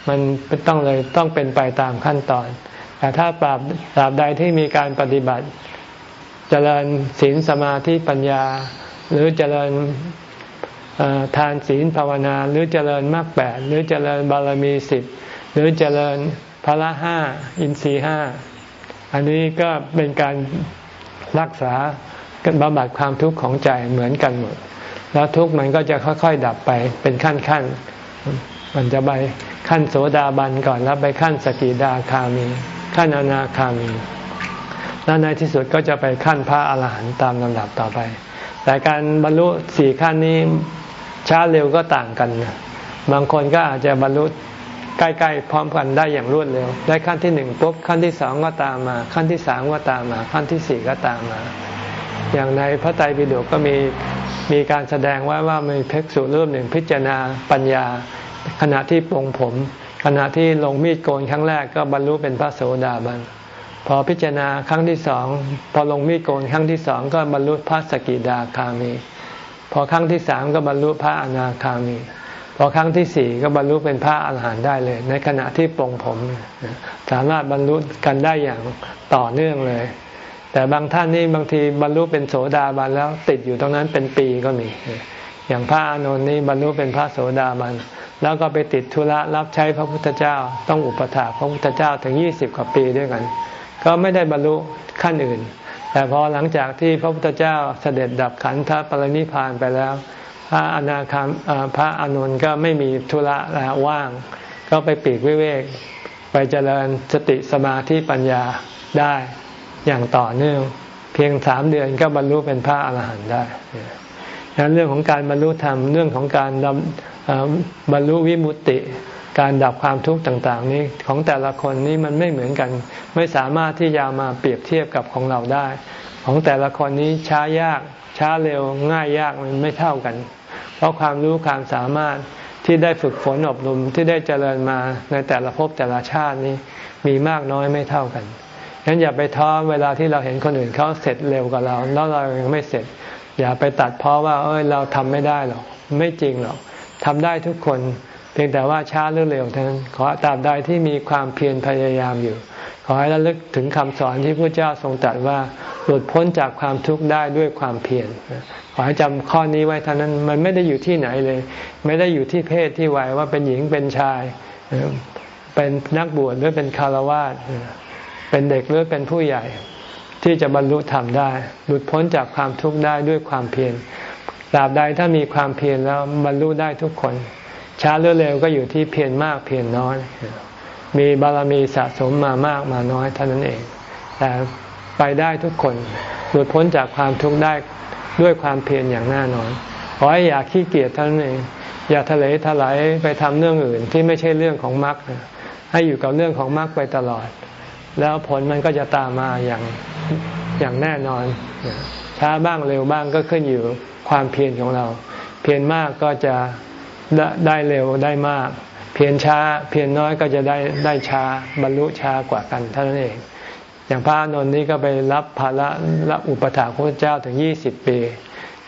มันต้องเลยต้องเป็นไปตามขั้นตอน แต่ถ้าปราบปราบใดที่มีการปฏิบัติ เจริญศีลสมาธิปัญญา หรือเจริญทานศีลภาวนา หรือเจริญมรรคแปดหรือเจริญบารมีสิบหรือเจริญพละห้าอินทรีห้าอันนี้ก็เป็นการรักษาบำบัดความทุกข์ของใจเหมือนกันหมด แล้วทุกข์มันก็จะค่อยๆ ดับไปเป็นขั้นๆมันจะไปขั้นโสดาบันก่อนแล้วไปขั้นสกิดาคามี ขั้นอนาคามี แล้วในที่สุดก็จะไปขั้นพระอาหารหันต์ตามลำดับต่อไป แต่การบรรลุสี่ขั้นนี้ช้าเร็วก็ต่างกัน บางคนก็อาจจะบรรลุใกล้ๆพร้อมกันได้อย่างรวดเร็ว ได้ขั้นที่หนึ่งปุ๊บขั้นที่สองก็ตามมา ขั้นที่สามก็ตามมา ขั้นที่สี่ก็ตามมา อย่างในพระไตรปิฎกก็มีมีการแสดงไว้ว่ามีเพกสุรูปหนึ่งพิจารณาปัญญา ขณะที่ปรงผม ขณะที่ลงมีดโกนครั้งแรกก็บรรลุเป็นพระโสดาบัน พอพิจารณาครั้งที่สองพอลงมีดโกนครั้งที่สองก็บรรลุพระสกิดาคามี พอครั้งที่สามก็บรรลุพระอนาคามี พอครั้งที่สี่ก็บรรลุเป็นพระอาหารหันต์ได้เลย ในขณะที่ปรงผม สามารถบรรลุกันได้อย่างต่อเนื่องเลย แต่บางท่านนี่บางทีบรรลุเป็นโสดาบันแล้วติดอยู่ตรงนั้นเป็นปีก็มี อย่างพระอานนท์นี่บรรลุเป็นพระโสดาบันแล้วก็ไปติดธุระรับใช้พระพุทธเจ้า ต้องอุปถากพระพุทธเจ้าถึงยี่สิบกว่าปีด้วยกัน ก็ไม่ได้บรรลุขั้นอื่น แต่พอหลังจากที่พระพุทธเจ้าเสด็จดับขันธปรินิพานไปแล้ว พระอนาคามพระอนุนก็ไม่มีธุระแล้วว่าง ก็ไปปีกวิเวก ไปเจริญสติสมาธิปัญญาได้อย่างต่อเนื่อง เพียงสามเดือนก็บรรลุเป็นพระอรหันต์ได้ดังนั้นเรื่องของการบรรลุธรรมเรื่องของการบรรลุวิมุตติ การดับความทุกข์ต่าง ๆ นี้ของแต่ละคนนี้มันไม่เหมือนกัน ไม่สามารถที่จะมาเปรียบเทียบกับของเราได้ ของแต่ละคนนี้ช้ายาก ช้าเร็ว ง่ายยากมันไม่เท่ากัน เพราะความรู้ความสามารถที่ได้ฝึกฝนอบรมที่ได้เจริญมาในแต่ละภพแต่ละชาตินี้มีมากน้อยไม่เท่ากันฉะนั้นอย่าไปท้อเวลาที่เราเห็นคนอื่นเขาเสร็จเร็วกว่าเรา แล้วเรายังไม่เสร็จ อย่าไปตัดเพราะว่า เอ้ยเราทำไม่ได้หรอกไม่จริงหรอกทำได้ทุกคน พียงแต่ว่าช้าหรือเร็วเท่านั้นขอตาบใดที่มีความเพียรพยายามอยู่ ขอให้ระลึกถึงคำสอนที่พระเจ้าทรงตรัสว่าหลุดพ้นจากความทุกข์ได้ด้วยความเพียรขอให้จำข้อนี้ไว้เท่านั้นมันไม่ได้อยู่ที่ไหนเลย ไม่ได้อยู่ที่เพศที่วัยว่าเป็นหญิงเป็นชาย เป็นนักบวชหรือเป็นคารวาสเป็นเด็กหรือเป็นผู้ใหญ่ ที่จะบรรลุธรรมได้ หลุดพ้นจากความทุกข์ได้ด้วยความเพียรตราบใดถ้ามีความเพียรแล้วบรรลุได้ทุกคน ช้าหรือเร็วก็อยู่ที่เพียรมากเพียรน้อย มีบารมีสะสมมามากมาน้อยเท่านั้นเอง แต่ไปได้ทุกคนหลุดพ้นจากความทุกข์ได้ด้วยความเพียรอย่างแน่นอนขอให้อย่าขี้เกียจเท่านั้นเอง อย่าทะเลทลายไปทำเรื่องอื่นที่ไม่ใช่เรื่องของมรรคให้อยู่กับเรื่องของมรรคไปตลอด แล้วผลมันก็จะตามมาอย่างอย่างแน่นอน ช้าบ้างเร็วบ้างก็ขึ้นอยู่ความเพียรของเรา เพียรมากก็จะ ได้เร็วได้มาก เพียรช้า เพียรน้อยก็จะได้ได้ช้าบรรลุช้ากว่ากันเท่านั้นเอง อย่างพระนนท์นี้ก็ไปรับภาระรับอุปถาพระเจ้าถึงยี่สิบปี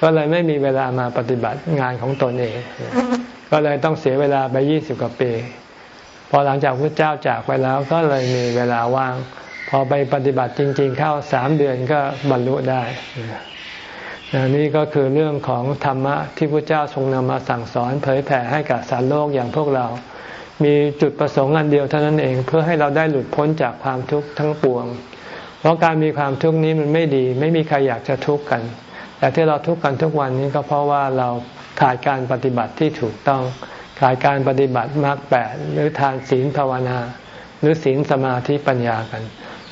ก็เลยไม่มีเวลามาปฏิบัติงานของตนเอง ก็เลยต้องเสียเวลาไปยี่สิบกว่าปี พอหลังจากพระเจ้าจากไปแล้วก็เลยมีเวลาว่าง พอไปปฏิบัติจริง ๆ เข้าสามเดือนก็บรรลุได้ นี่ก็คือเรื่องของธรรมะที่พระเจ้าทรงนำมาสั่งสอนเผยแผ่ให้กับสารโลกอย่างพวกเรา มีจุดประสงค์อันเดียวเท่านั้นเองเพื่อให้เราได้หลุดพ้นจากความทุกข์ทั้งปวง เพราะการมีความทุกข์นี้มันไม่ดี ไม่มีใครอยากจะทุกข์กัน แต่ที่เราทุกข์กันทุกวันนี้ก็เพราะว่าเราขาดการปฏิบัติที่ถูกต้อง ขาดการปฏิบัติมรรคแปดหรือทานศีลภาวนา หรือศีลสมาธิปัญญากัน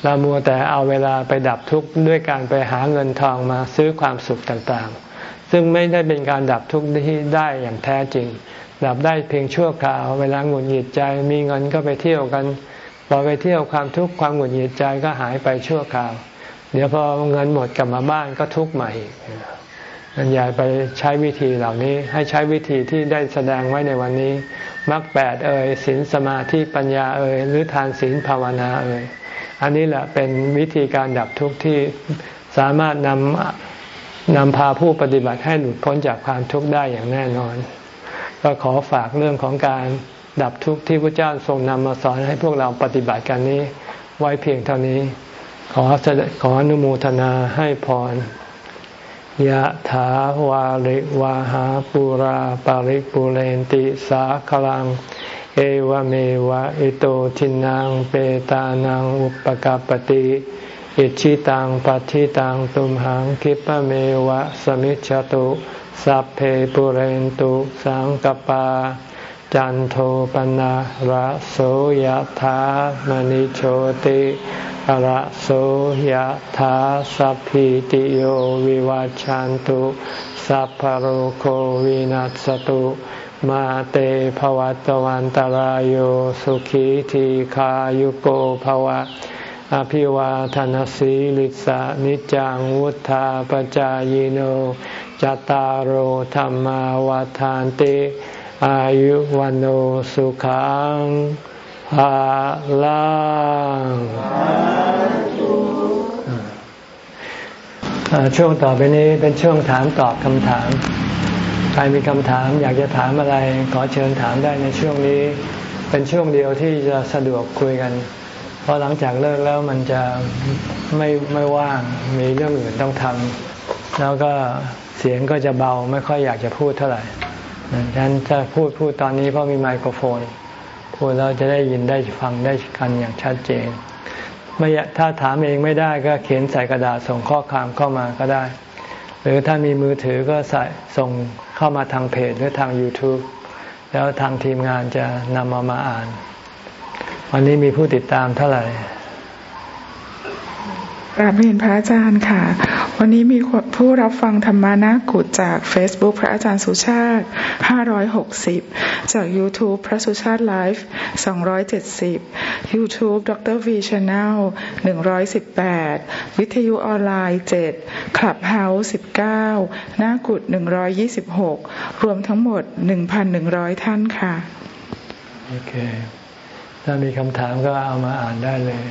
เรามัวแต่เอาเวลาไปดับทุกข์ด้วยการไปหาเงินทองมาซื้อความสุขต่างๆ ซึ่งไม่ได้เป็นการดับทุกข์ที่ได้อย่างแท้จริง ดับได้เพียงชั่วคราว เวลาหงุดหงิดใจมีเงินก็ไปเที่ยวกัน พอไปเที่ยวความทุกข์ความหงุดหงิดใจก็หายไปชั่วคราว เดี๋ยวพอเงินหมดกลับมาบ้านก็ทุกข์ใหม่นันอย่าไปใช้วิธีเหล่านี้ให้ใช้วิธีที่ได้แสดงไว้ในวันนี้มรรคแปดเอ่ยศีลสมาธิปัญญาเอ่ยหรือทานศีลภาวนาเอ่ย อันนี้แหละเป็นวิธีการดับทุกข์ที่สามารถนำนำพาผู้ปฏิบัติให้หลุดพ้นจากความทุกข์ได้อย่างแน่นอน ก็ขอฝากเรื่องของการดับทุกข์ที่พระเจ้าทรงนำมาสอนให้พวกเราปฏิบัติกันนี้ ไว้เพียงเท่านี้ ขอขออนุโมทนาให้พรยะถาวาริวาหาปุราปาริปุเรนติสาคลัง เอวเมวะอิโตทินังเปตานังอุปกาปติอิชิตังปัฏิตังตุมหังคิปะเมวะสมิจฉตุสัพเพปุเรนตุสังกปา จันโทปนะระโสยธามณิโชติระโสยธาสัพพิติโยวิวัจจันตุสัพพโรโควินัสตุ มาเตภวัตวันตารโยสุขีทีขายุโกภวะ อภิวาทนสีลิสานิจังวุธาปจายโนจตารโหธรรมวาทานติ อายุวันโอสุขังภาลังช่วงต่อไปนี้เป็นช่วงถามตอบคำถาม รมีคำถามอยากจะถามอะไรขอเชิญถามได้ในช่วงนี้ เป็นช่วงเดียวที่จะสะดวกคุยกัน เพราะหลังจากเลิกแล้วมันจะไม่ไม่ว่างมีเรื่องอื่นต้องทำแล้วก็เสียงก็จะเบาไม่ค่อยอยากจะพูดเท่าไหร่ฉะนั้นจะพูดพูดตอนนี้เพราะมีไมโครโฟน พูดเราจะได้ยินได้ฟังได้กันอย่างชัดเจนไม่ถ้าถามเองไม่ได้ก็เขียนใส่กระดาษส่งข้อความเข้ามาก็ได้ รือถ้ามีมือถือก็ใส่ส่งเข้ามาทางเพจหรือทาง YouTube แล้วทางทีมงานจะนำมามาอ่าน วันนี้มีผู้ติดตามเท่าไหร่ กราบเรียนพระอาจารย์ค่ะ วันนี้มีผู้รับฟังธรรมานากุจาก Facebook พระอาจารย์สุชาติ 560 จาก YouTube พระสุชาติไลฟ์ 270 YouTube ดร V Channel 118 วิทยุออนไลน์ 7 Clubhouse 19 นากุฏ126 รวมทั้งหมด 1,100 ท่านค่ะ โอเค ถ้ามีคำถามก็เอามาอ่านได้เลย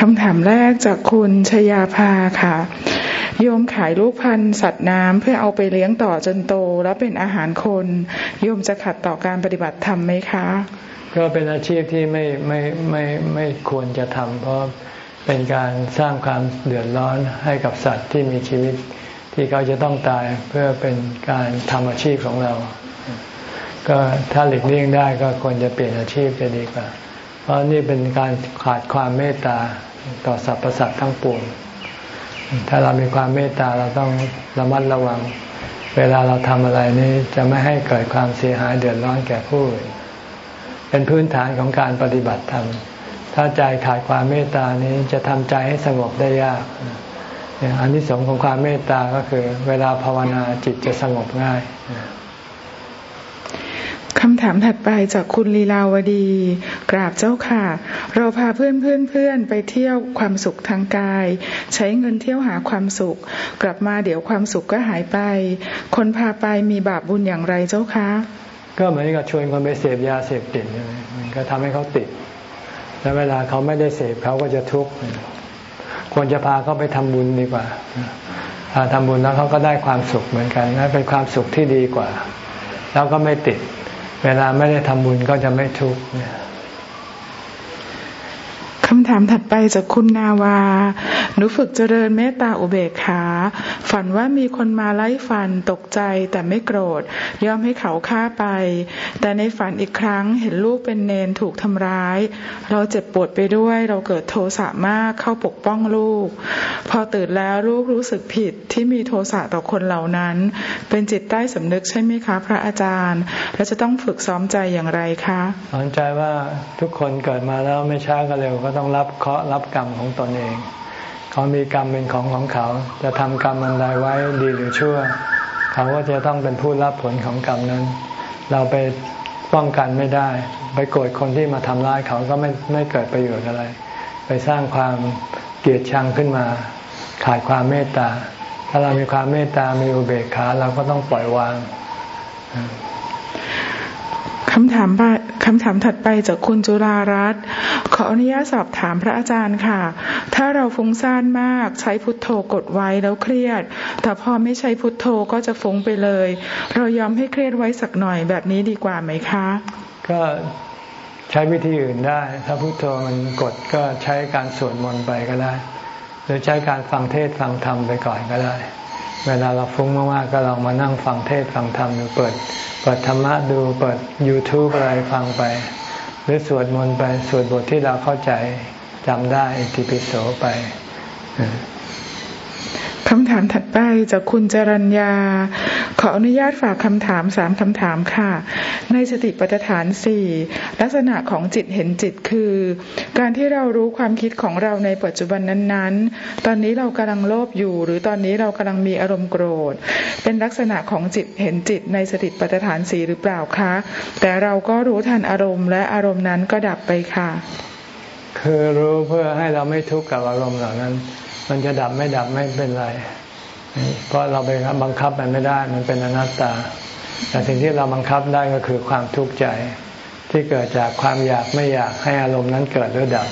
คำถามแรกจากคุณชยาภาค่ะ โยมขายลูกพันธุ์สัตว์น้ำเพื่อเอาไปเลี้ยงต่อจนโต แล้วเป็นอาหารคน โยมจะขัดต่อการปฏิบัติธรรมไหมคะ ก็เป็นอาชีพที่ไม่ไม่ไม่ไม่ควรจะทำเพราะเป็นการสร้างความเดือดร้อนให้กับสัตว์ที่มีชีวิต ที่เขาจะต้องตายเพื่อเป็นการทำอาชีพของเรา ก็ถ้าหลีกเลี่ยงได้ก็ควรจะเปลี่ยนอาชีพจะดีกว่า เพราะนี่เป็นการขาดความเมตตาต่อสรรพสัตว์ทั้งปวง ถ้าเรามีความเมตตาเราต้องระมัดระวัง เวลาเราทำอะไรนี้จะไม่ให้เกิดความเสียหายเดือดร้อนแก่ผู้อื่นเป็นพื้นฐานของการปฏิบัติธรรม ถ้าใจขาดความเมตตานี้จะทำใจให้สงบได้ยากอันที่สองของความเมตตาก็คือ เวลาภาวนาจิตจะสงบง่ายำถามถัดไปจากคุณลีลาวดี กราบเจ้าค่ะ เราพาเพื่อนเพื่อนเพื่อนไปเที่ยวความสุขทางกาย ใช้เงินเที่ยวหาความสุข กลับมาเดี๋ยวความสุขก็หายไป คนพาไปมีบาปบุญอย่างไรเจ้าคะ ก็เหมือนกับชวนคนไปเสพยาเสพติดมันก็ทำให้เขาติด แล้วเวลาเขาไม่ได้เสพเขาก็จะทุกข์ควรจะพาเขาไปทำบุญดีกว่าพาทำบุญแล้วเขาก็ได้ความสุขเหมือนกันนั่นเป็นความสุขที่ดีกว่า แล้วก็ไม่ติด เวลาไม่ได้ทำบุญก็จะไม่ทุกข์คำถามถัด ไปจากคุณนาวา หนูฝึกเจริญเมตตาอุเบกขา ฝันว่ามีคนมาไล่ฟันตกใจแต่ไม่โกรธ ยอมให้เขาฆ่าไป แต่ในฝันอีกครั้งเห็นลูกเป็นเนนถูกทำร้าย เราเจ็บปวดไปด้วยเราเกิดโทสะมากเข้าปกป้องลูก พอตื่นแล้วลูกรู้สึกผิดที่มีโทสะต่อคนเหล่านั้น เป็นจิตใต้สำนึกใช่ไหมคะ พระอาจารย์ และจะต้องฝึกซ้อมใจอย่างไรคะสอนใจว่าทุกคนเกิดมาแล้วไม่ช้าก็เร็วก็ต้องรับเคราะห์รับกรรมของตนเอง เขามีกรรมเป็นของของเขา จะทำกรรมอะไรไว้ดีหรือชั่ว เขาก็จะต้องเป็นผู้รับผลของกรรมนั้น เราไปป้องกันไม่ได้ ไปโกรธคนที่มาทำร้ายเขาก็ไม่ไม่เกิดประโยชน์อะไร ไปสร้างความเกลียดชังขึ้นมา ขาดความเมตตา ถ้าเรามีความเมตตา มีอุเบกขาเราก็ต้องปล่อยวาง คำถามคำถามถัดไปจากคุณจุฬารัตน์ขออนุญาตสอบถามพระอาจารย์ค่ะ ถ้าเราฟุ้งซ่านมากใช้พุทโธกดไว้แล้วเครียด แต่พอไม่ใช้พุทโธก็จะฟุ้งไปเลย เรายอมให้เครียดไว้สักหน่อยแบบนี้ดีกว่าไหมคะ ก็ใช้วิธีอื่นได้ ถ้าพุทโธมันกดก็ใช้การสวดมนต์ไปก็ได้ หรือใช้การฟังเทศฟังธรรมไปก่อนก็ได้ เวลาเราฟุ้งมากๆก็ลองมานั่งฟังเทศฟังธรรมดูเปิด ปิดธรรมะดูเปิด YouTube อะไรฟังไป หรือสวดมนต์ไปสวดบทที่เราเข้าใจจำได้อิปิโสไป คำถามถัดไปจากคุณจรัญญา ขออนุญาตฝากคำถามสามคำถามค่ะ ในสติปัฏฐานสี่ลักษณะของจิตเห็นจิตคือ การที่เรารู้ความคิดของเราในปัจจุบันนั้นๆ ตอนนี้เรากำลังโลภอยู่ หรือตอนนี้เรากำลังมีอารมณ์โกรธ เป็นลักษณะของจิตเห็นจิตในสติปัฏฐานสี่หรือเปล่าคะ แต่เราก็รู้ทันอารมณ์และอารมณ์นั้นก็ดับไปค่ะ คือรู้เพื่อให้เราไม่ทุกข์กับอารมณ์เหล่านั้น มันจะดับไม่ดับไม่เป็นไร เพราะเราไปบังคับมันไม่ได้ มันเป็นอนัตตา แต่สิ่งที่เราบังคับได้ก็คือความทุกข์ใจ ที่เกิดจากความอยากไม่อยากให้อารมณ์นั้นเกิดหรือดับ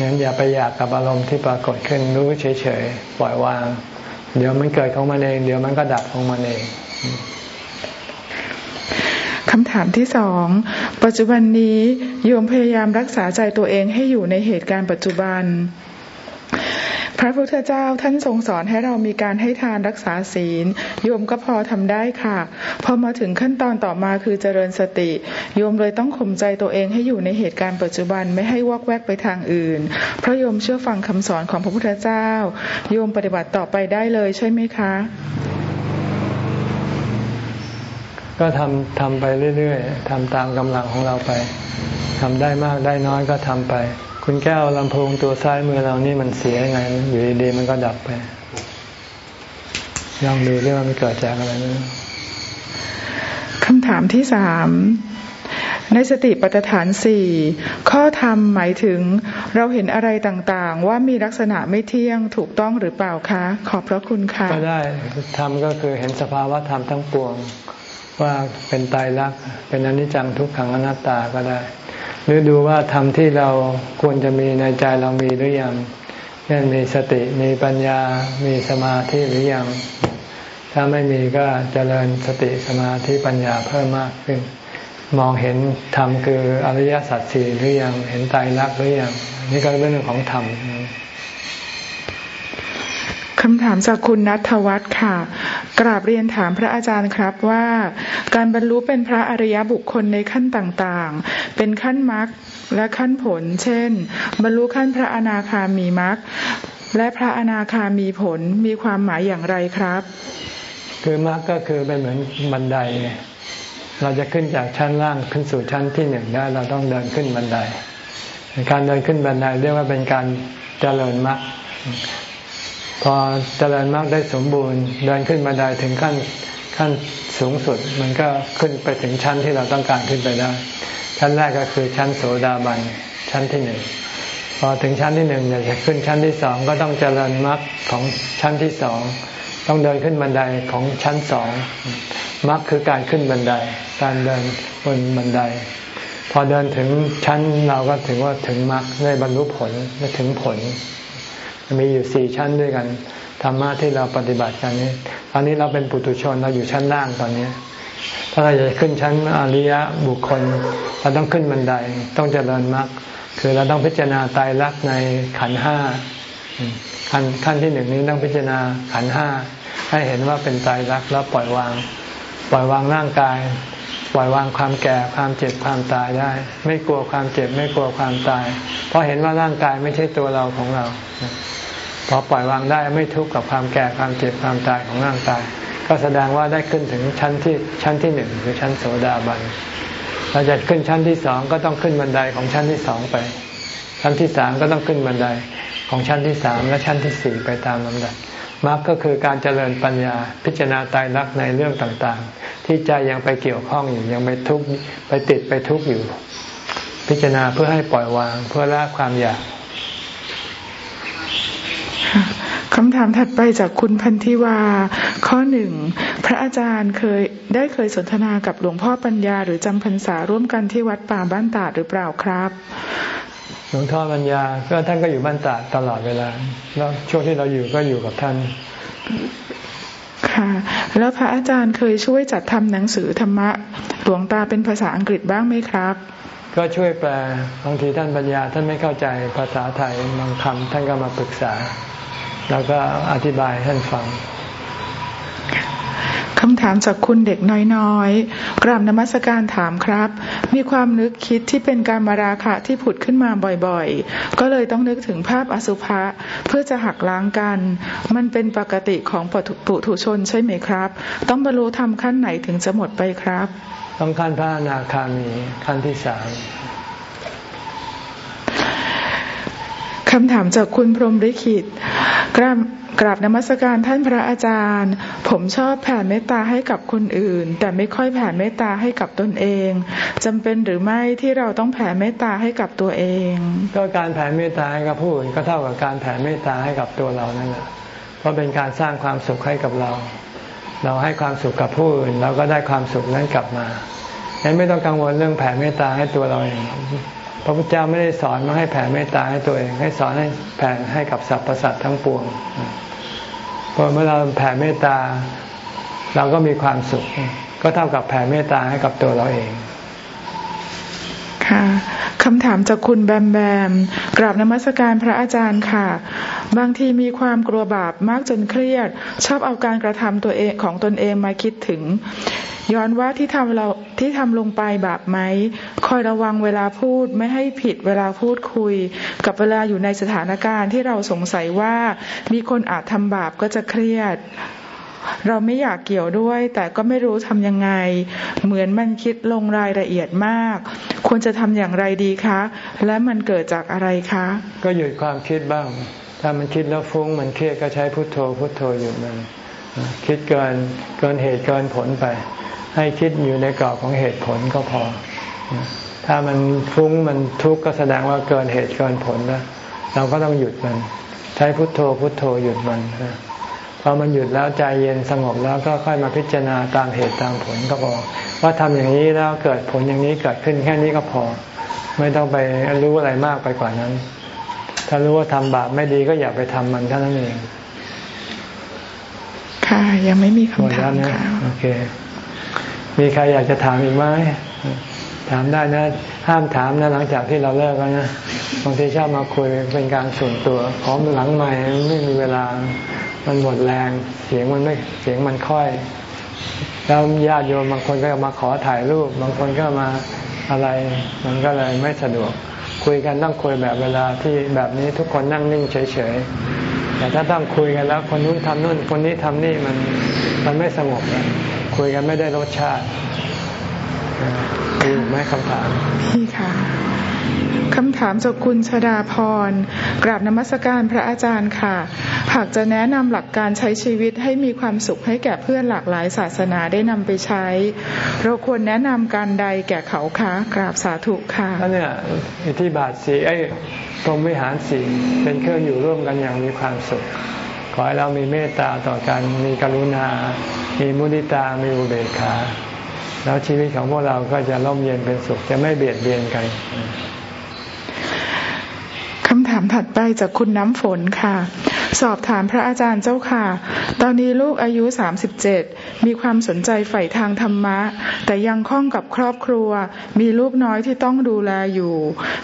งั้นอย่าไปอยากกับอารมณ์ที่ปรากฏขึ้นรู้เฉยๆปล่อยวาง เดี๋ยวมันเกิดของมันเอง เดี๋ยวมันก็ดับของมันเองคำถามที่สองปัจจุบันนี้โยมพยายามรักษาใจตัวเองให้อยู่ในเหตุการณ์ปัจจุบัน พระพุทธเจ้าท่านทรงสอนให้เรามีการให้ทานรักษาศีล โยมก็พอทำได้ค่ะ พอมาถึงขั้นตอนต่อมาคือเจริญสติ โยมเลยต้องข่มใจตัวเองให้อยู่ในเหตุการณ์ปัจจุบันไม่ให้วอกแวกไปทางอื่น เพราะโยมเชื่อฟังคำสอนของพระพุทธเจ้า โยมปฏิบัติต่อไปได้เลยใช่ไหมคะ ก็ทำทำไปเรื่อยๆทำตามกำลังของเราไปทำได้มากได้น้อยก็ทำไป คุณแก้วลำโพงตัวซ้ายมือเรานี่มันเสียยังไง อยู่ดีๆมันก็ดับไปลองดูเรื่องมันเกิดจากอะไรนะคำถามที่สามในสติปัฏฐานสี่ข้อธรรมหมายถึงเราเห็นอะไรต่างๆ ว่ามีลักษณะไม่เที่ยงถูกต้องหรือเปล่าคะ ขอบพระคุณค่ะก็ได้ธรรมก็คือเห็นสภาวะธรรมทั้งปวง ว่าเป็นตายรักเป็นอนิจจังทุกขังอนัตตาก็ได้ หรือดูว่าธรรมที่เราควรจะมีในใจเรามีหรือยังเช่นมีสติมีปัญญา มีสมาธิหรือยัง ถ้าไม่มีก็เจริญสติสมาธิปัญญาเพิ่มมากขึ้น มองเห็นธรรมคืออริยสัจสี่หรือยัง เห็นตรลักหรือยัง นี่ก็เป็นเรื่องของธรรม คำถามจากคุณนัทวัฒน์ค่ะ กราบเรียนถามพระอาจารย์ครับว่า การบรรลุเป็นพระอริยบุคคลในขั้นต่างๆ เป็นขั้นมรรคและขั้นผล เช่น บรรลุขั้นพระอนาคามีมรรคและพระอนาคามีผลมีความหมายอย่างไรครับ คือมรรคก็คือเป็นเหมือนบันได เราจะขึ้นจากชั้นล่างขึ้นสู่ชั้นที่หนึ่งได้เราต้องเดินขึ้นบันได การเดินขึ้นบันไดเรียกว่าเป็นการเจริญมรรค พอเจริญมากได้สมบูรณ์ เดินขึ้นมาได้ถึงขั้นขั้นสูงสุด มันก็ขึ้นไปถึงชั้นที่เราต้องการขึ้นไปได้ ชั้นแรกก็คือชั้นโสดาบันชั้นที่หนึ่งพอถึงชั้นที่หนึ่งอยากจะขึ้นชั้นที่สองก็ต้องเจริญมรรคของชั้นที่สองต้องเดินขึ้นบันไดของชั้นสองมรรคคือการขึ้นบันได การเดินบนบันได พอเดินถึงชั้นเราก็ถึงว่าถึงมรรคได้บรรลุผลได้ถึงผล มีอยู่สี่ชั้นด้วยกันธรรมะที่เราปฏิบัติกันนี้ตอนนี้เราเป็นปุถุชนเราอยู่ชั้นล่างตอนนี้ ถ้าเราจะขึ้นชั้นอริยะบุคคล เราต้องขึ้นบันไดต้องเจริญมรรคคือเราต้องพิจารณาตายรักในขันห้าขั้นขั้นที่หนึ่งนี้ต้องพิจารณาขันห้าให้เห็นว่าเป็นตายรักแล้วปล่อยวาง ปล่อยวางร่างกาย ปล่อยวางความแก่ความเจ็บความตายได้ ไม่กลัวความเจ็บไม่กลัวความตาย เพราะเห็นว่าร่างกายไม่ใช่ตัวเราของเรา พอปล่อยวางได้ไม่ทุกข์กับความแก่ความเจ็บความตายของร่างกาย ก็แสดงว่าได้ขึ้นถึงชั้นที่ชั้นที่หนึ่งคือชั้นโสดาบันเราจะขึ้นชั้นที่สองก็ต้องขึ้นบันไดของชั้นที่สองไป ชั้นที่สามก็ต้องขึ้นบันไดของชั้นที่สามและชั้นที่สี่ไปตามลำดับ มรรคก็คือการเจริญปัญญาพิจารณาตายรักในเรื่องต่างๆ ที่ใจยังไปเกี่ยวข้องอยู่ยังไปทุกข์ไปติดไปทุกข์อยู่ พิจารณาเพื่อให้ปล่อยวางเพื่อละความอยากคำถามถัดไปจากคุณพันธิวา ข้อหนึ่งพระอาจารย์เคยได้เคยสนทนากับหลวงพ่อปัญญา หรือจำพรรษาร่วมกันที่วัดป่าบ้านตาดหรือเปล่าครับ หลวงพ่อปัญญาก็ท่านก็อยู่บ้านตาดตลอดเวลา แล้วช่วงที่เราอยู่ก็อยู่กับท่านค่ะ แล้วพระอาจารย์เคยช่วยจัดทำหนังสือธรรมะหลวงตาเป็นภาษาอังกฤษบ้างไหมครับ ก็ช่วยแปลบางทีท่านปัญญาท่านไม่เข้าใจภาษาไทยบางคำท่านก็มาปรึกษา แล้วก็อธิบายท่านฟัง คำถามจากคุณเด็กน้อยๆ กราบนมัสการถามครับ มีความนึกคิดที่เป็นการมาราคะที่ผุดขึ้นมาบ่อยๆ ก็เลยต้องนึกถึงภาพอสุภะเพื่อจะหักล้างกัน มันเป็นปกติของปุถุชนใช่ไหมครับ ต้องบรรลุธรรมขั้นไหนถึงจะหมดไปครับ ต้องขั้นพระอนาคามีขั้นที่สามคำถามจากคุณพรหมริขิต กราบกราบนมัสการท่านพระอาจารย์ ผมชอบแผ่เมตตาให้กับคนอื่น แต่ไม่ค่อยแผ่เมตตาให้กับตนเองจำเป็นหรือไม่ที่เราต้องแผ่เมตตาให้กับตัวเอง ก็การแผ่เมตตาให้กับผู้อื่นก็เท่ากับการแผ่เมตตาให้กับตัวเรานั่นแหละเพราะเป็นการสร้างความสุขให้กับเรา เราให้ความสุขกับผู้อื่นเราก็ได้ความสุขนั้นกลับมางั้นไม่ต้องกังวลเรื่องแผ่เมตตาให้ตัวเราเอง พระพุทธเจ้าไม่ได้สอนมาให้แผ่เมตตาให้ตัวเอง ให้สอนให้แผ่ให้กับสรรพสัตว์ทั้งปวงพอเมื่อเราแผ่เมตตา เราก็มีความสุข ก็เท่ากับแผ่เมตตาให้กับตัวเราเอง ค่ะคำถามจากคุณแบมแบมกราบนมัสการพระอาจารย์ค่ะ บางทีมีความกลัวบาปมากจนเครียด ชอบเอาการกระทำตัวเองของตนเองมาคิดถึง ย้อนว่าที่ทำเราที่ทำลงไปบาปไหมคอยระวังเวลาพูดไม่ให้ผิดเวลาพูดคุย กับเวลาอยู่ในสถานการณ์ที่เราสงสัยว่ามีคนอาจทำบาปก็จะเครียดเราไม่อยากเกี่ยวด้วย แต่ก็ไม่รู้ทำยังไง เหมือนมันคิดลงรายละเอียดมาก ควรจะทำอย่างไรดีคะ และมันเกิดจากอะไรคะ ก็หยุดความคิดบ้าง ถ้ามันคิดแล้วฟุ้งมันเครียดก็ใช้พุทโธพุทโธอยู่มัน คิดเกินเกินเหตุเกินผลไป ให้คิดอยู่ในกรอบของเหตุผลก็พอ ถ้ามันฟุ้งมันทุกข์ก็แสดงว่าเกินเหตุเกินผลแล้วเราก็ต้องหยุดมัน ใช้พุทโธพุทโธหยุดมันพอมันหยุดแล้วใจเย็นสงบแล้วก็ค่อยมาพิจารณาตามเหตุตามผลก็พอว่าทำอย่างนี้แล้วเกิดผลอย่างนี้เกิดขึ้นแค่นี้ก็พอ ไม่ต้องไปรู้อะไรมากไปกว่านั้น ถ้ารู้ว่าทำบาปไม่ดีก็อย่าไปทำมันเท่านั้นเองค่ะยังไม่มีคำถามค่ะโอเค มีใครอยากจะถามอีกไหมถามได้นะ ห้ามถามนะหลังจากที่เราเลิกแล้วนะบางทีชอบมาคุยเป็นการส่วนตัวขอมหลังใหม่ไม่มีเวลา มันหมดแรง เสียงมันไม่เสียงมันค่อย แล้วญาติโยมบางคนก็มาขอถ่ายรูป บางคนก็มาอะไร มันก็เลยไม่สะดวก คุยกันต้องคุยแบบเวลาที่แบบนี้ทุกคนนั่งนิ่งเฉยๆแต่ถ้าต้องคุยกันแล้ว คนนู้นทำนู่นคนนี้ทำนี่มันมันไม่สงบนะ คุยกันไม่ได้รสชาติมีไหมคำถามพี่ค่ะคำถามจากคุณชดาพร กราบนมัสการพระอาจารย์ค่ะ หากจะแนะนำหลักการใช้ชีวิตให้มีความสุขให้แก่เพื่อนหลากหลายศาสนาได้นำไปใช้ เราควรแนะนำการใดแก่เขาคะกราบสาธุค่ะนั่นเนี่ยอิทธิบาทสีไอ้ตรงวิหารสีเป็นเครื่องอยู่ร่วมกันอย่างมีความสุข ขอให้เรามีเมตตาต่อกัน มีกรุณา มีมุนิตา มีอุเบกขา แล้วชีวิตของพวกเราก็จะร่มเย็นเป็นสุข จะไม่เบียดเบียนกันำถามถัดไปจากคุณน้ำฝนค่ะ สอบถามพระอาจารย์เจ้าค่ะ ตอนนี้ลูกอายุสามสิบเจ็ดมีความสนใจใฝ่ทางธรรมะ แต่ยังคล้องกับครอบครัว มีลูกน้อยที่ต้องดูแลอยู่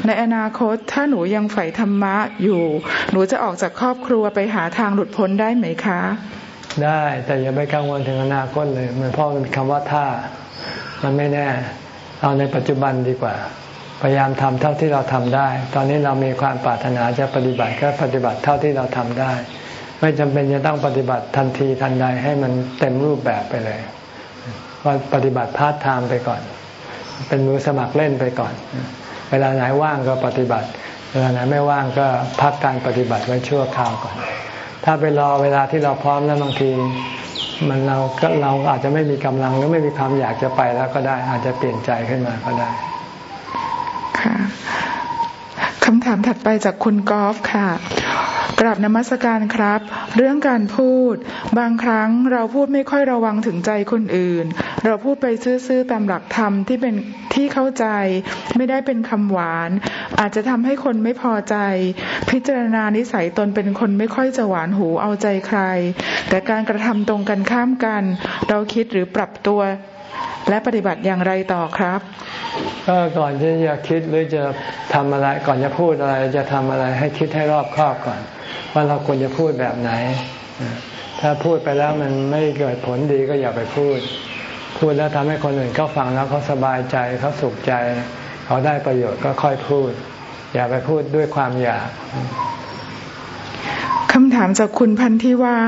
ในอนาคตถ้าหนูยังใฝ่ธรรมะอยู่ หนูจะออกจากครอบครัวไปหาทางหลุดพ้นได้ไหมคะ ได้แต่อย่าไปกังวลถึงอนาคตเลยมันเพราะมันคำว่าถ้ามันไม่แน่ เอาในปัจจุบันดีกว่า พยายามทำเท่าที่เราทำได้ ตอนนี้เรามีความปรารถนาจะปฏิบัติก็ปฏิบัติเท่าที่เราทำได้ ไม่จำเป็นจะต้องปฏิบัติทันทีทันใดให้มันเต็มรูปแบบไปเลยว่าปฏิบัติพาร์ทไทม์ไปก่อน เป็นมือสมัครเล่นไปก่อน เวลาไหนว่างก็ปฏิบัติ เวลาไหนไม่ว่างก็พักการปฏิบัติไว้ชั่วคราวก่อน ถ้าไปรอเวลาที่เราพร้อมแล้วบางทีมันเราก็เราอาจจะไม่มีกำลังหรือไม่มีความอยากจะไปแล้วก็ได้อาจจะเปลี่ยนใจขึ้นมาก็ได้ ค่ะคำถามถัดไปจากคุณกอล์ฟค่ะกราบนมัสการครับ เรื่องการพูด บางครั้งเราพูดไม่ค่อยระวังถึงใจคนอื่น เราพูดไปซื่อๆตามหลักธรรมที่เป็นที่เข้าใจ ไม่ได้เป็นคำหวาน อาจจะทำให้คนไม่พอใจ พิจารณานิสัยตนเป็นคนไม่ค่อยจะหวานหูเอาใจใคร แต่การกระทำตรงกันข้ามกัน เราคิดหรือปรับตัว และปฏิบัติอย่างไรต่อครับก็ก่อนที่จะคิดหรือจะทำอะไรก่อนจะพูดอะไรจะทำอะไรให้คิดให้รอบคอบก่อน ว่าเราควรจะพูดแบบไหน ถ้าพูดไปแล้วมันไม่เกิดผลดีก็อย่าไปพูด พูดแล้วทำให้คนอื่นเขาฟังแล้วเขาสบายใจเขาสุขใจ เขาได้ประโยชน์ก็ค่อยพูด อย่าไปพูดด้วยความอยากำถามจากคุณพันธิว่า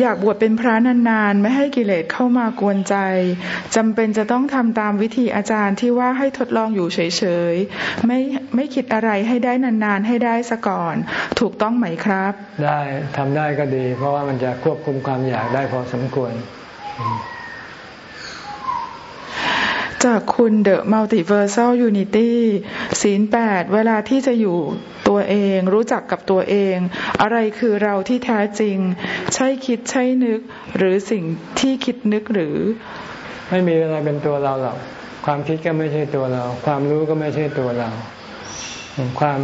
อยากบวชเป็นพระนานๆ ไม่ให้กิเลสเข้ามากวนใจจำเป็นจะต้องทำตามวิธีอาจารย์ที่ว่าให้ทดลองอยู่เฉยๆ ไม่ไม่คิดอะไรให้ได้นานๆ ให้ได้ซะก่อน ถูกต้องไหมครับ ได้ทำได้ก็ดี เพราะว่ามันจะควบคุมความอยากได้พอสมควร จากคุณ The Multiversal Unity ศีลแปดเวลาที่จะอยู่ตัวเอง รู้จักกับตัวเอง อะไรคือเราที่แท้จริง ใช่คิดใช่นึก หรือสิ่งที่คิดนึกหรือ ไม่มีอะไรเป็นตัวเราหรอกความคิดก็ไม่ใช่ตัวเรา ความรู้ก็ไม่ใช่ตัวเรา ความ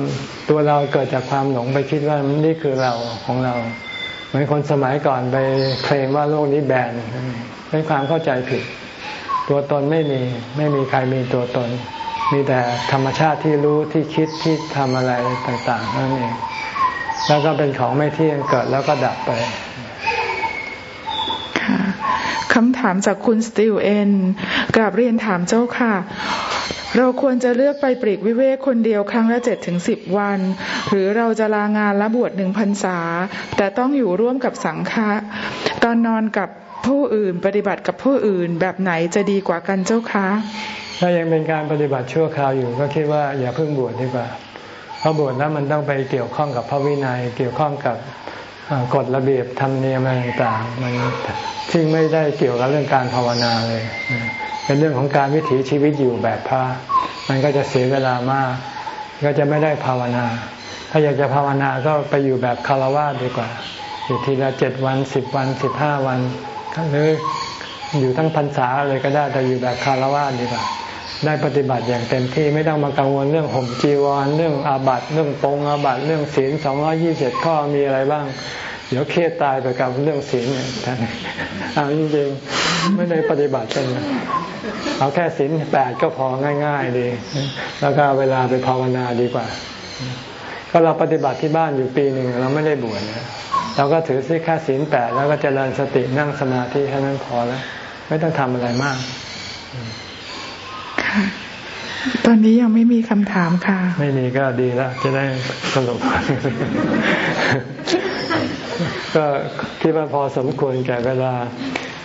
ตัวเราเกิดจากความหลงไปคิดว่านี่คือเราของเราเหมือนคนสมัยก่อนไปเคลมว่าโลกนี้แบนเป็นความเข้าใจผิด ตัวตนไม่มีไม่มีใครมีตัวตน มีแต่ธรรมชาติที่รู้ที่คิดที่ทำอะไรต่างๆนั่นเองแล้วก็เป็นของไม่เที่ยงเกิดแล้วก็ดับไปคำถามจากคุณสติลเอ็นกราบเรียนถามเจ้าค่ะ เราควรจะเลือกไปปรีกวิเวกคนเดียวครั้งละเจ็ดถึงสิบวัน หรือเราจะลางานและบวชหนึ่งพรรษา แต่ต้องอยู่ร่วมกับสังฆะตอนนอนกับ ผู้อื่นปฏิบัติกับผู้อื่นแบบไหนจะดีกว่ากันเจ้าคะ ถ้ายังเป็นการปฏิบัติชั่วคราวอยู่ก็คิดว่าอย่าเพิ่งบวชดีกว่าเพราะบวชแล้วมันต้องไปเกี่ยวข้องกับพระวินัย เกี่ยวข้องกับกฎระเบียบธรรมเนียมอะไรต่างๆมันซึ่งไม่ได้เกี่ยวกับเรื่องการภาวนาเลย เป็นเรื่องของการวิถีชีวิตอยู่แบบพระมันก็จะเสียเวลามาก ก็จะไม่ได้ภาวนา ถ้าอยากจะภาวนาก็ไปอยู่แบบคารวะดีกว่าอยู่ทีละเจ็ดวันสิบวันสิบห้าวัน หรืออยู่ทั้งพรรษาเลยก็ได้แต่อยู่แบบคารวะดีกว่าได้ปฏิบัติอย่างเต็มที่ไม่ต้องมากังวลเรื่องห่มจีวรเรื่องอาบัตเรื่องปงอาบัตเรื่องศีลสองร้อยี่สิบข้อมีอะไรบ้าง เดี๋ยวเครียดตายไปกับเรื่องศีลเนี่ยท่านเอาจริงๆไม่ได้ปฏิบัติกันเอาแค่ศีลแปดก็พอง่าย ๆ ดี แล้วก็เวลาไปภาวนาดีกว่า ก็เราปฏิบัติที่บ้านอยู่ปีหนึ่งเราไม่ได้บวชนะ เราก็ถือซิค่าศีลแปดแล้วก็เจริญสตินั่งสมาธิแค่นั้นพอแล้ว ไม่ต้องทำอะไรมาก ค่ะ ตอนนี้ยังไม่มีคำถามค่ะ ไม่มีก็ดีแล้ว จะได้สรุป ก็คิดว่าพอสมควรแก่เวลา